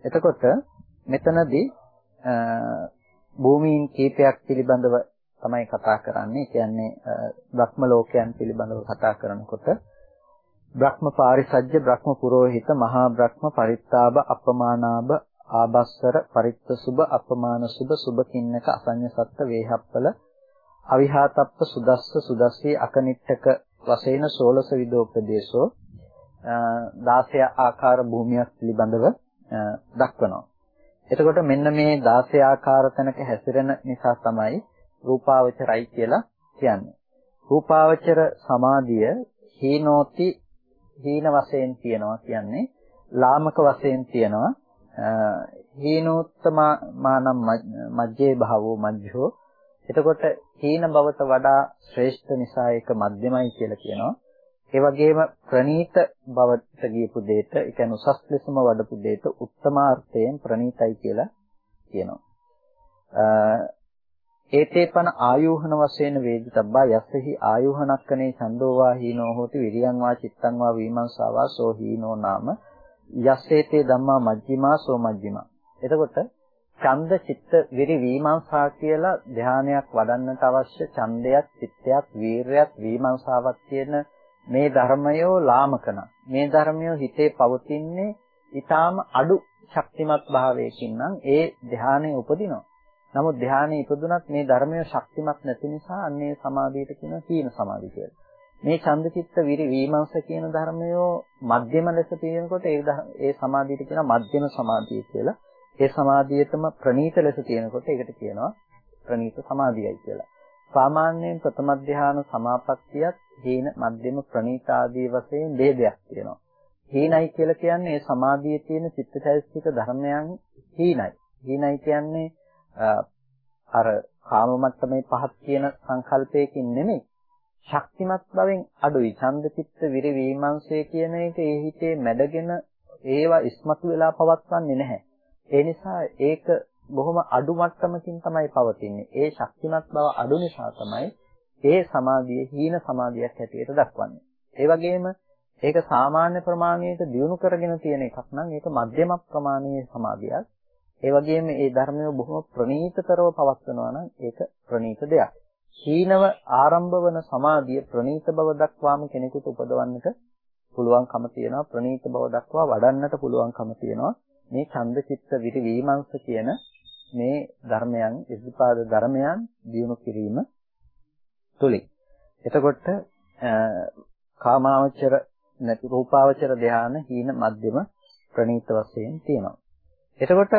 එතකොට මෙතනදී භූමීන් කීපයක් පිළිබඳව තමයි කතා කරන්නේ. කියන්නේ බ්‍රහ්ම ලෝකයන් පිළිබඳව කතා කරනකොට බ්‍රහ්ම පාරිසජ්ජ බ්‍රහ්ම පුරෝහිත මහා බ්‍රහ්ම පරිත්තාබ අපමානාබ ආබස්සර පරිත්ත සුබ අපමාන සුබ සුබ කින්නක අසඤ්ඤ සත්ත්ව වේහප්පල අවිහාතප්ප සුදස්ස සුදස්සී අකනිට්ඨක වශයෙන් 16 විදෝපදේශෝ 16 ආකාර භූමියක් පිළිබඳව දක්වනවා. එතකොට මෙන්න මේ 16 ආකාර තැනක හැසිරෙන නිසා තමයි රූපාවචරයි කියලා කියන්නේ. රූපාවචර සමාධිය හීනෝති හීන වශයෙන් තියනවා කියන්නේ ලාමක වශයෙන් තියනවා. හීනෝත්තමානම් මජ්ජේ භාවෝ මජ්ජෝ. එතකොට හීන බවට වඩා ශ්‍රේෂ්ඨ නිසා ඒක මධ්‍යමයි කියලා කියනවා. ඒ වගේම ප්‍රනීත බවට ගියපු දෙයට ඒ කියන්නේ උසස් ලෙසම වඩපු දෙයට උත්තමාර්ථයෙන් ප්‍රනීතයි කියලා කියනවා. ඒතේපන ආයෝහන වශයෙන් වේදිතබ්බා යස්සෙහි ආයෝහනක්කනේ ඡන්தோවා හීනෝ හෝති විරියං වා චිත්තං වා විමංශාවා සෝ හීනෝ නාම යස්සේතේ ධම්මා මජ්ක්‍ධිමා සෝ මජ්ක්‍ධිමා. එතකොට ඡන්ද චිත්ත විරි විමර්ශා කියලා ධානයක් වඩන්නට අවශ්‍ය ඡන්දයක් චිත්තයක් වීරයක් විමර්ශාවක් කියන මේ ධර්මයෝ ලාමකන. මේ ධර්මයෝ හිතේ පවතින්නේ ඊටාම අඩු ශක්තිමත් භාවයකින් නම් ඒ ධානය උපදිනවා. නමුත් ධානය ඉපදුනත් මේ ධර්මය ශක්තිමත් නැති නිසා අන්නේ සමාධියට කියන හීන සමාධිය කියලා. මේ ඡන්දචිත්ත විරි විමර්ශ කියන ධර්මයෝ මධ්‍යම ලෙස තියෙනකොට ඒ ඒ සමාධියට කියන මධ්‍යම සමාධිය කියලා. ඒ සමාධියටම ප්‍රනීත ලෙස තියෙනකොට ඒකට කියනවා ප්‍රනීත සමාධියයි කියලා. සාමාන්‍යයෙන් ප්‍රථම ධ්‍යාන සමාපත්තියත් හීන මධ්‍යම ප්‍රනීත ආදී වශයෙන් ભેදයක් තියෙනවා. හීනයි කියලා කියන්නේ ඒ සමාධියේ තියෙන චිත්තචෛතසික ධර්මයන් හීනයි. හීනයි කියන්නේ අර කාම මට්ටමේ පහත් කියන සංකල්පයකින් නෙමෙයි. ශක්තිමත් බවෙන් අඩුයි. ඡන්ද චිත්ත විරි වීමංශය කියන එක ඒ හිතේ මැඩගෙන ඒවා ඉස්මතු වෙලා පවත්වන්නේ නැහැ. ඒ නිසා ඒක බොහොම අඩු මට්ටමකින් තමයි පවතින්නේ. ඒ ශක්තිමත් බව අඩු නිසා තමයි ඒ සමාධිය හීන සමාධියක් හැටියට දක්වන්නේ. ඒ වගේම ඒක සාමාන්‍ය ප්‍රමාණයට දියුණු කරගෙන තියෙන එකක් නම් ඒක මධ්‍යම ප්‍රමාණයේ සමාධියක්. ඒ වගේම ඒ ධර්මය බොහොම ප්‍රණීතතරව පවත්වනවා නම් ඒක ප්‍රණීත දෙයක්. හීනව ආරම්භ වන සමාධිය ප්‍රණීත බව දක්වාම කෙනෙකුට උපදවන්නට පුළුවන්කම තියෙනවා. ප්‍රණීත බව දක්වා වඩන්නට පුළුවන්කම තියෙනවා. මේ ඡන්ද චිත්ත විරි වීමංශ කියන මේ ධර්මයන් ඉස්පාද ධර්මයන් දියුණු කිරීම තුලින් එතකොට කාමාවචර නැති රූපාවචර ධාන හීන මධ්‍යම ප්‍රණීත වශයෙන් තියෙනවා. එතකොට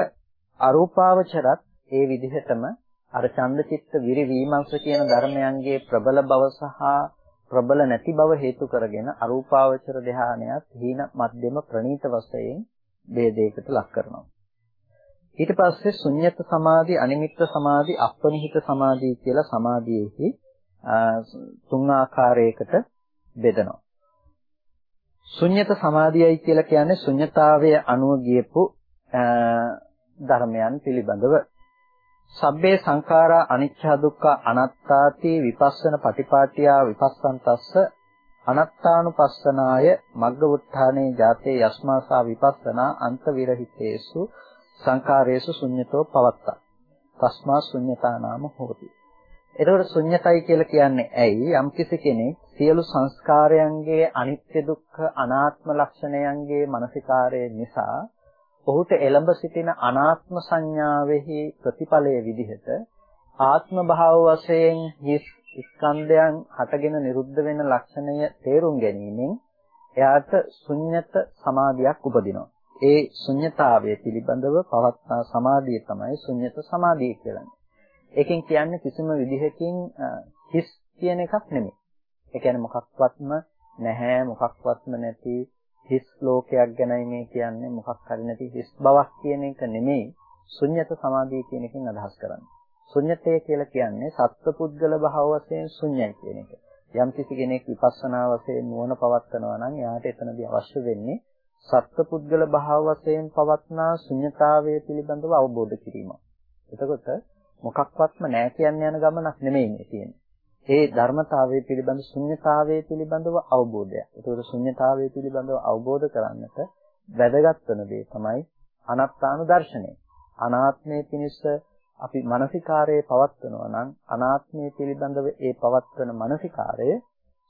අරූපාවචරත් ඒ විදිහටම අර ඡන්දචිත්ත විරි වීමංශ කියන ධර්මයන්ගේ ප්‍රබල බව සහ ප්‍රබල නැති බව හේතු කරගෙන අරූපාවචර ධානයත් හීන මධ්‍යම ප්‍රණීත වශයෙන් ભેදයකට ලක් කරනවා. ඊට පස්සේ ශුන්්‍යත සමාධි, අනිමිත්ත සමාධි, අපනිහිත සමාධි කියලා සමාධියේහි තුන් ආකාරයකට බෙදනවා. ශුන්්‍යත සමාධියයි කියලා කියන්නේ ශුන්්‍යතාවයේ අනුව ගියපු ධර්මයන් පිළිබඳව සබ්බේ සංඛාරා අනිච්ච දුක්ඛ අනාත්තාති විපස්සන පටිපාටියා විපස්සන්තස්ස අනත්තානුපස්සනාය මග්ගවුත්ථානේ ජාතේ යස්මාසා විපස්සනා අන්තවිරහිතේසු සංකාරේසු ශුඤ්ඤතෝ පවත්තා. තස්මා ශුඤ්ඤතා නාම හෝති. එතකොට ශුඤ්ඤතයි කියලා කියන්නේ ඇයි? යම්කිසි කෙනෙක් සියලු සංස්කාරයන්ගේ අනිත්‍ය දුක්ඛ අනාත්ම ලක්ෂණයන්ගේ මානසිකාරය නිසා ඔහුට එළඹ සිටින අනාත්ම සංඥාවෙහි ප්‍රතිඵලයේ විදිහට ආත්ම භාව වශයෙන් හිස් ස්කන්ධයන් හටගෙන නිරුද්ධ වෙන ලක්ෂණය තේරුම් ගැනීමෙන් එයාට ශුන්්‍යත සමාධියක් උපදිනවා. ඒ ශුන්්‍යතාවය පිළිබඳව පවත්නා සමාධිය තමයි ශුන්්‍යත සමාධිය කියලා. ඒකෙන් කියන්නේ කිසිම විදිහකින් හිස් කියන එකක් නෙමෙයි. ඒ කියන්නේ මොකක්වත්ම නැහැ මොකක්වත්ම නැති හිස් ලෝකයක් ගැනයි මේ කියන්නේ මොකක් හරි නැති හිස් බවක් කියන එක නෙමෙයි ශුන්්‍යත සමාධිය කියන එකෙන් අදහස් කරන්නේ. ශුන්්‍යතය කියලා කියන්නේ සත්පුද්ගල භාව වශයෙන් ශුන්‍යයි කියන එක. යම් කිසි කෙනෙක් විපස්සනා වශයෙන් නුවණ පවත්නවා නම් එයාට එතනදී අවශ්‍ය වෙන්නේ සත්පුද්ගල භාව වශයෙන් පවත්නා ශුන්‍යතාවය පිළිබඳව අවබෝධ කිරීම. එතකොට මොකක්වත්ම නැහැ කියන්න යන ගමනක් නෙමෙයි මේ තියෙන්නේ. ඒ ධර්මතාවයේ පිළිබඳ ශුන්‍යතාවයේ පිළිබඳව අවබෝධය. ඒකෝද ශුන්‍යතාවයේ පිළිබඳව අවබෝධ කරන්නට වැදගත් වෙන දේ තමයි අනාත්මානු දර්ශනය. අනාත්මයේ පිණිස අපි මානසිකාරයේ පවත්වනවා නම් අනාත්මය පිළිබඳව ඒ පවත්වන මානසිකාරය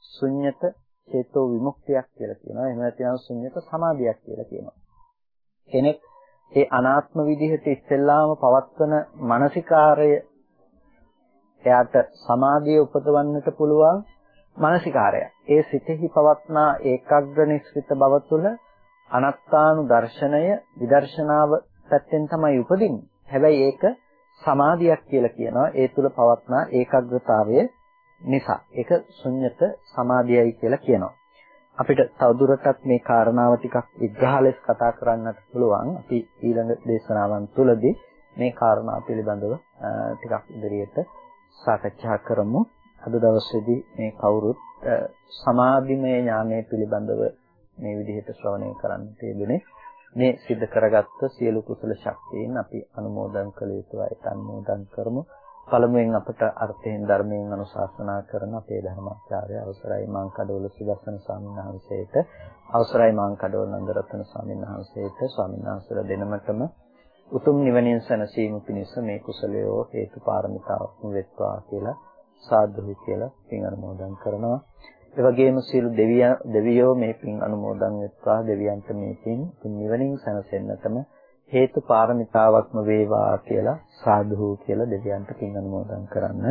ශුන්්‍යත චේතෝ විමුක්තියක් කියලා කියනවා. එහෙම නැත්නම් ශුන්්‍යත සමාධියක් කියලා කියනවා. කෙනෙක් ඒ අනාත්ම විදිහට ඉස්සෙල්ලාම පවත්වන මානසිකාරය එයාට සමාධිය උපදවන්නට පුළුවන් මානසිකාරයක්. ඒ සිතෙහි පවත්නා ඒකාග්‍ර නිස්සිත බව තුළ අනත්තානු දර්ශනය විදර්ශනාව පැත්තෙන් තමයි උපදින්නේ. හැබැයි ඒක සමාධියක් කියලා කියනවා. ඒ තුල පවත්නා ඒකාග්‍රතාවය නිසා. ඒක ශුන්්‍යත සමාධියයි කියලා කියනවා. අපිට තවදුරටත් මේ කාරණාව ටිකක් විග්‍රහ ලෙස කතා කරන්නට පුළුවන්. අපි ඊළඟ දේශනාවන් තුළදී මේ කාරණා පිළිබඳව ටිකක් ඉදිරියට සාකච්ඡා කරමු. අද දවසේදී මේ කවුරුත් සමාධිමය ඥානය පිළිබඳව මේ විදිහට ශ්‍රවණය කරන්න තියදුනේ මේ සිද්ධ කරගත්ත සියලු කුසල ශක්තියින් අපි අනුමෝදන් කළ යුතු අයට අනුමෝදන් කරමු. පළමුවෙන් අපට අර්ථයෙන් ධර්මයෙන් අනුශාසනා කරන අපේ ධර්මාචාර්ය අවසරයි මාංකඩවල සුදස්සන ස්වාමීන් වහන්සේට අවසරයි මාංකඩවල නන්දරත්න ස්වාමීන් වහන්සේට ස්වාමීන් වහන්සේලා දෙනමතම උතුම් නිවනින් සැනසීම පිණිස මේ කුසලයෝ හේතු පාරමිතාවක් වෙත්වා කියලා සාදුයි කියලා පින් අනුමෝදන් කරනවා. ඒ වගේම සියලු දෙවියෝ මේ පින් අනුමෝදන් වෙත්වා දෙවියන්ට මේ පින් නිවනින් සැනසෙන්නටම හේතු පාරමිතාවක්ම වේවා කියලා සාදු කියලා දෙවියන්ට පින් අනුමෝදන් කරන්න.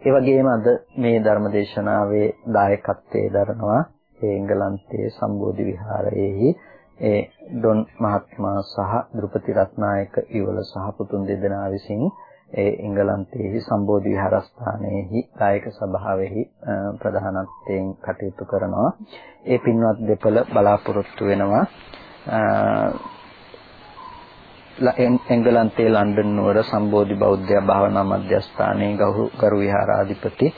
ඒ වගේම අද මේ ධර්ම දේශනාවේ දායකත්වයේ දරනවා ඒ එංගලන්තයේ සම්බෝධි විහාරයේහි ඒ ඩොන් මහත්මයා සහ දෘපති රත්නායක ඉවල සහ පුතුන් දෙදෙනා විසින් ඒ එංගලන්තයේ සම්බෝධි විහාරස්ථානයේහි දායක සභාවෙහි ප්‍රධානත්වයෙන් කටයුතු කරනවා. ඒ පින්වත් දෙපළ බලාපොරොත්තු වෙනවා එංගලන්තයේ ලන්ඩන් නුවර සම්බෝධි බෞද්ධ භාවනා මධ්‍යස්ථානයේ ගරු විහාරාධිපති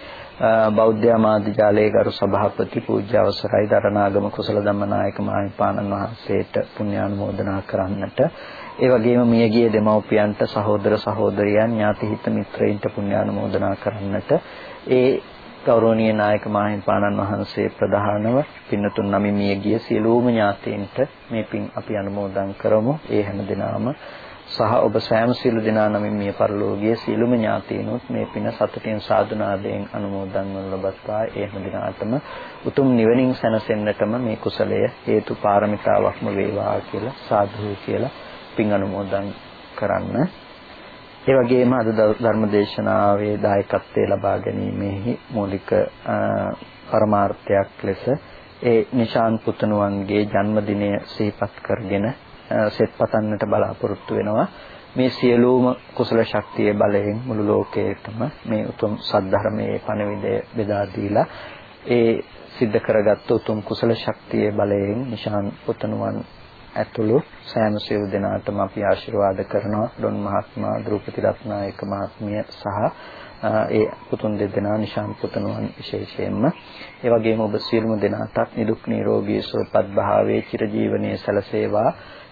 බෞද්ධ ආමාත්‍යාලයේ ගරු සභාපති පූජ්‍ය අවසරයි. දරණාගම කුසල ධම්මනායක මහින්පාණන් වහන්සේට පුණ්‍යානුමෝදනා කරන්නට. ඒ වගේම මියගිය දෙමව්පියන්ට සහෝදර සහෝදරියන් ඥාති හිත මිත්‍රයින්ට පුණ්‍යානුමෝදනා කරන්නට. ඒ ගෞරවනීය නායක මාහිම්පාණන් වහන්සේ ප්‍රධානව පින්නතුන් නමින් මියගිය සියලුම ඥාතීන්ට මේ පින් අපි අනුමෝදන් කරමු. ඒ හැම දිනම සහ ඔබ සෑම සියලු දෙනා නමින් මිය පරලෝකීය සියලුම ඥාතීනොත් මේ පින සතුටින් සාදුනාදයෙන් අනුමෝදන් වන ලබත්වා ඒ හැම දිනාටම උතුම් නිවනින් සැනසෙන්නටම මේ කුසලය හේතු පාරමිතාවක්ම වේවා කියලා සාදු කියලා පින් අනුමෝදන් කරන්න. ඒ වගේම අද ධර්ම දේශනාවේ දායකත්වයේ ලබා ගැනීමෙහි මූලික පරමාර්ථයක් ලෙස ඒ නිශාන් පුතණුවන්ගේ ජන්මදිනය සිහිපත් කරගෙන සෙත් පතන්නට බලාපොරොත්තු වෙනවා. මේ සියලුම කුසල ශක්තියේ බලයෙන් මුළු ලෝකයටම මේ උතුම් සද්ධර්මයේ පණවිඩය බෙදා දීලා ඒ සිද්ධ කරගත්තු උතුම් කුසල ශක්තියේ බලයෙන් නිශාන් පුතණුවන් ඇතුළු සෑම සියලු දෙනාටම අපි ආශිර්වාද කරනවා. ඩොන් මහත්මයා දෘපති රත්නායක මහත්මිය සහ ඒ පුතුන් දෙදෙනා නිශාන් පුතණුවන් විශේෂයෙන්ම. ඒ වගේම ඔබ සියලුම දෙනාටත් නිදුක් නිරෝගී සුවපත් භාවයේ චිරජීවනයේ සැලසේවා.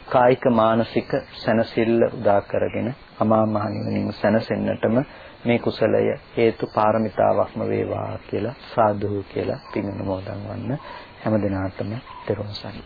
කායික මානසික සැනසෙල්ල උදා කරගෙන අමා මහ නිවනින් සැනසෙන්නටම මේ කුසලය හේතු පාරමිතාවක්ම වේවා කියලා සාදු කියලා පින් අනුමෝදන් වන්න. හැම දිනාටම දරොන්සන්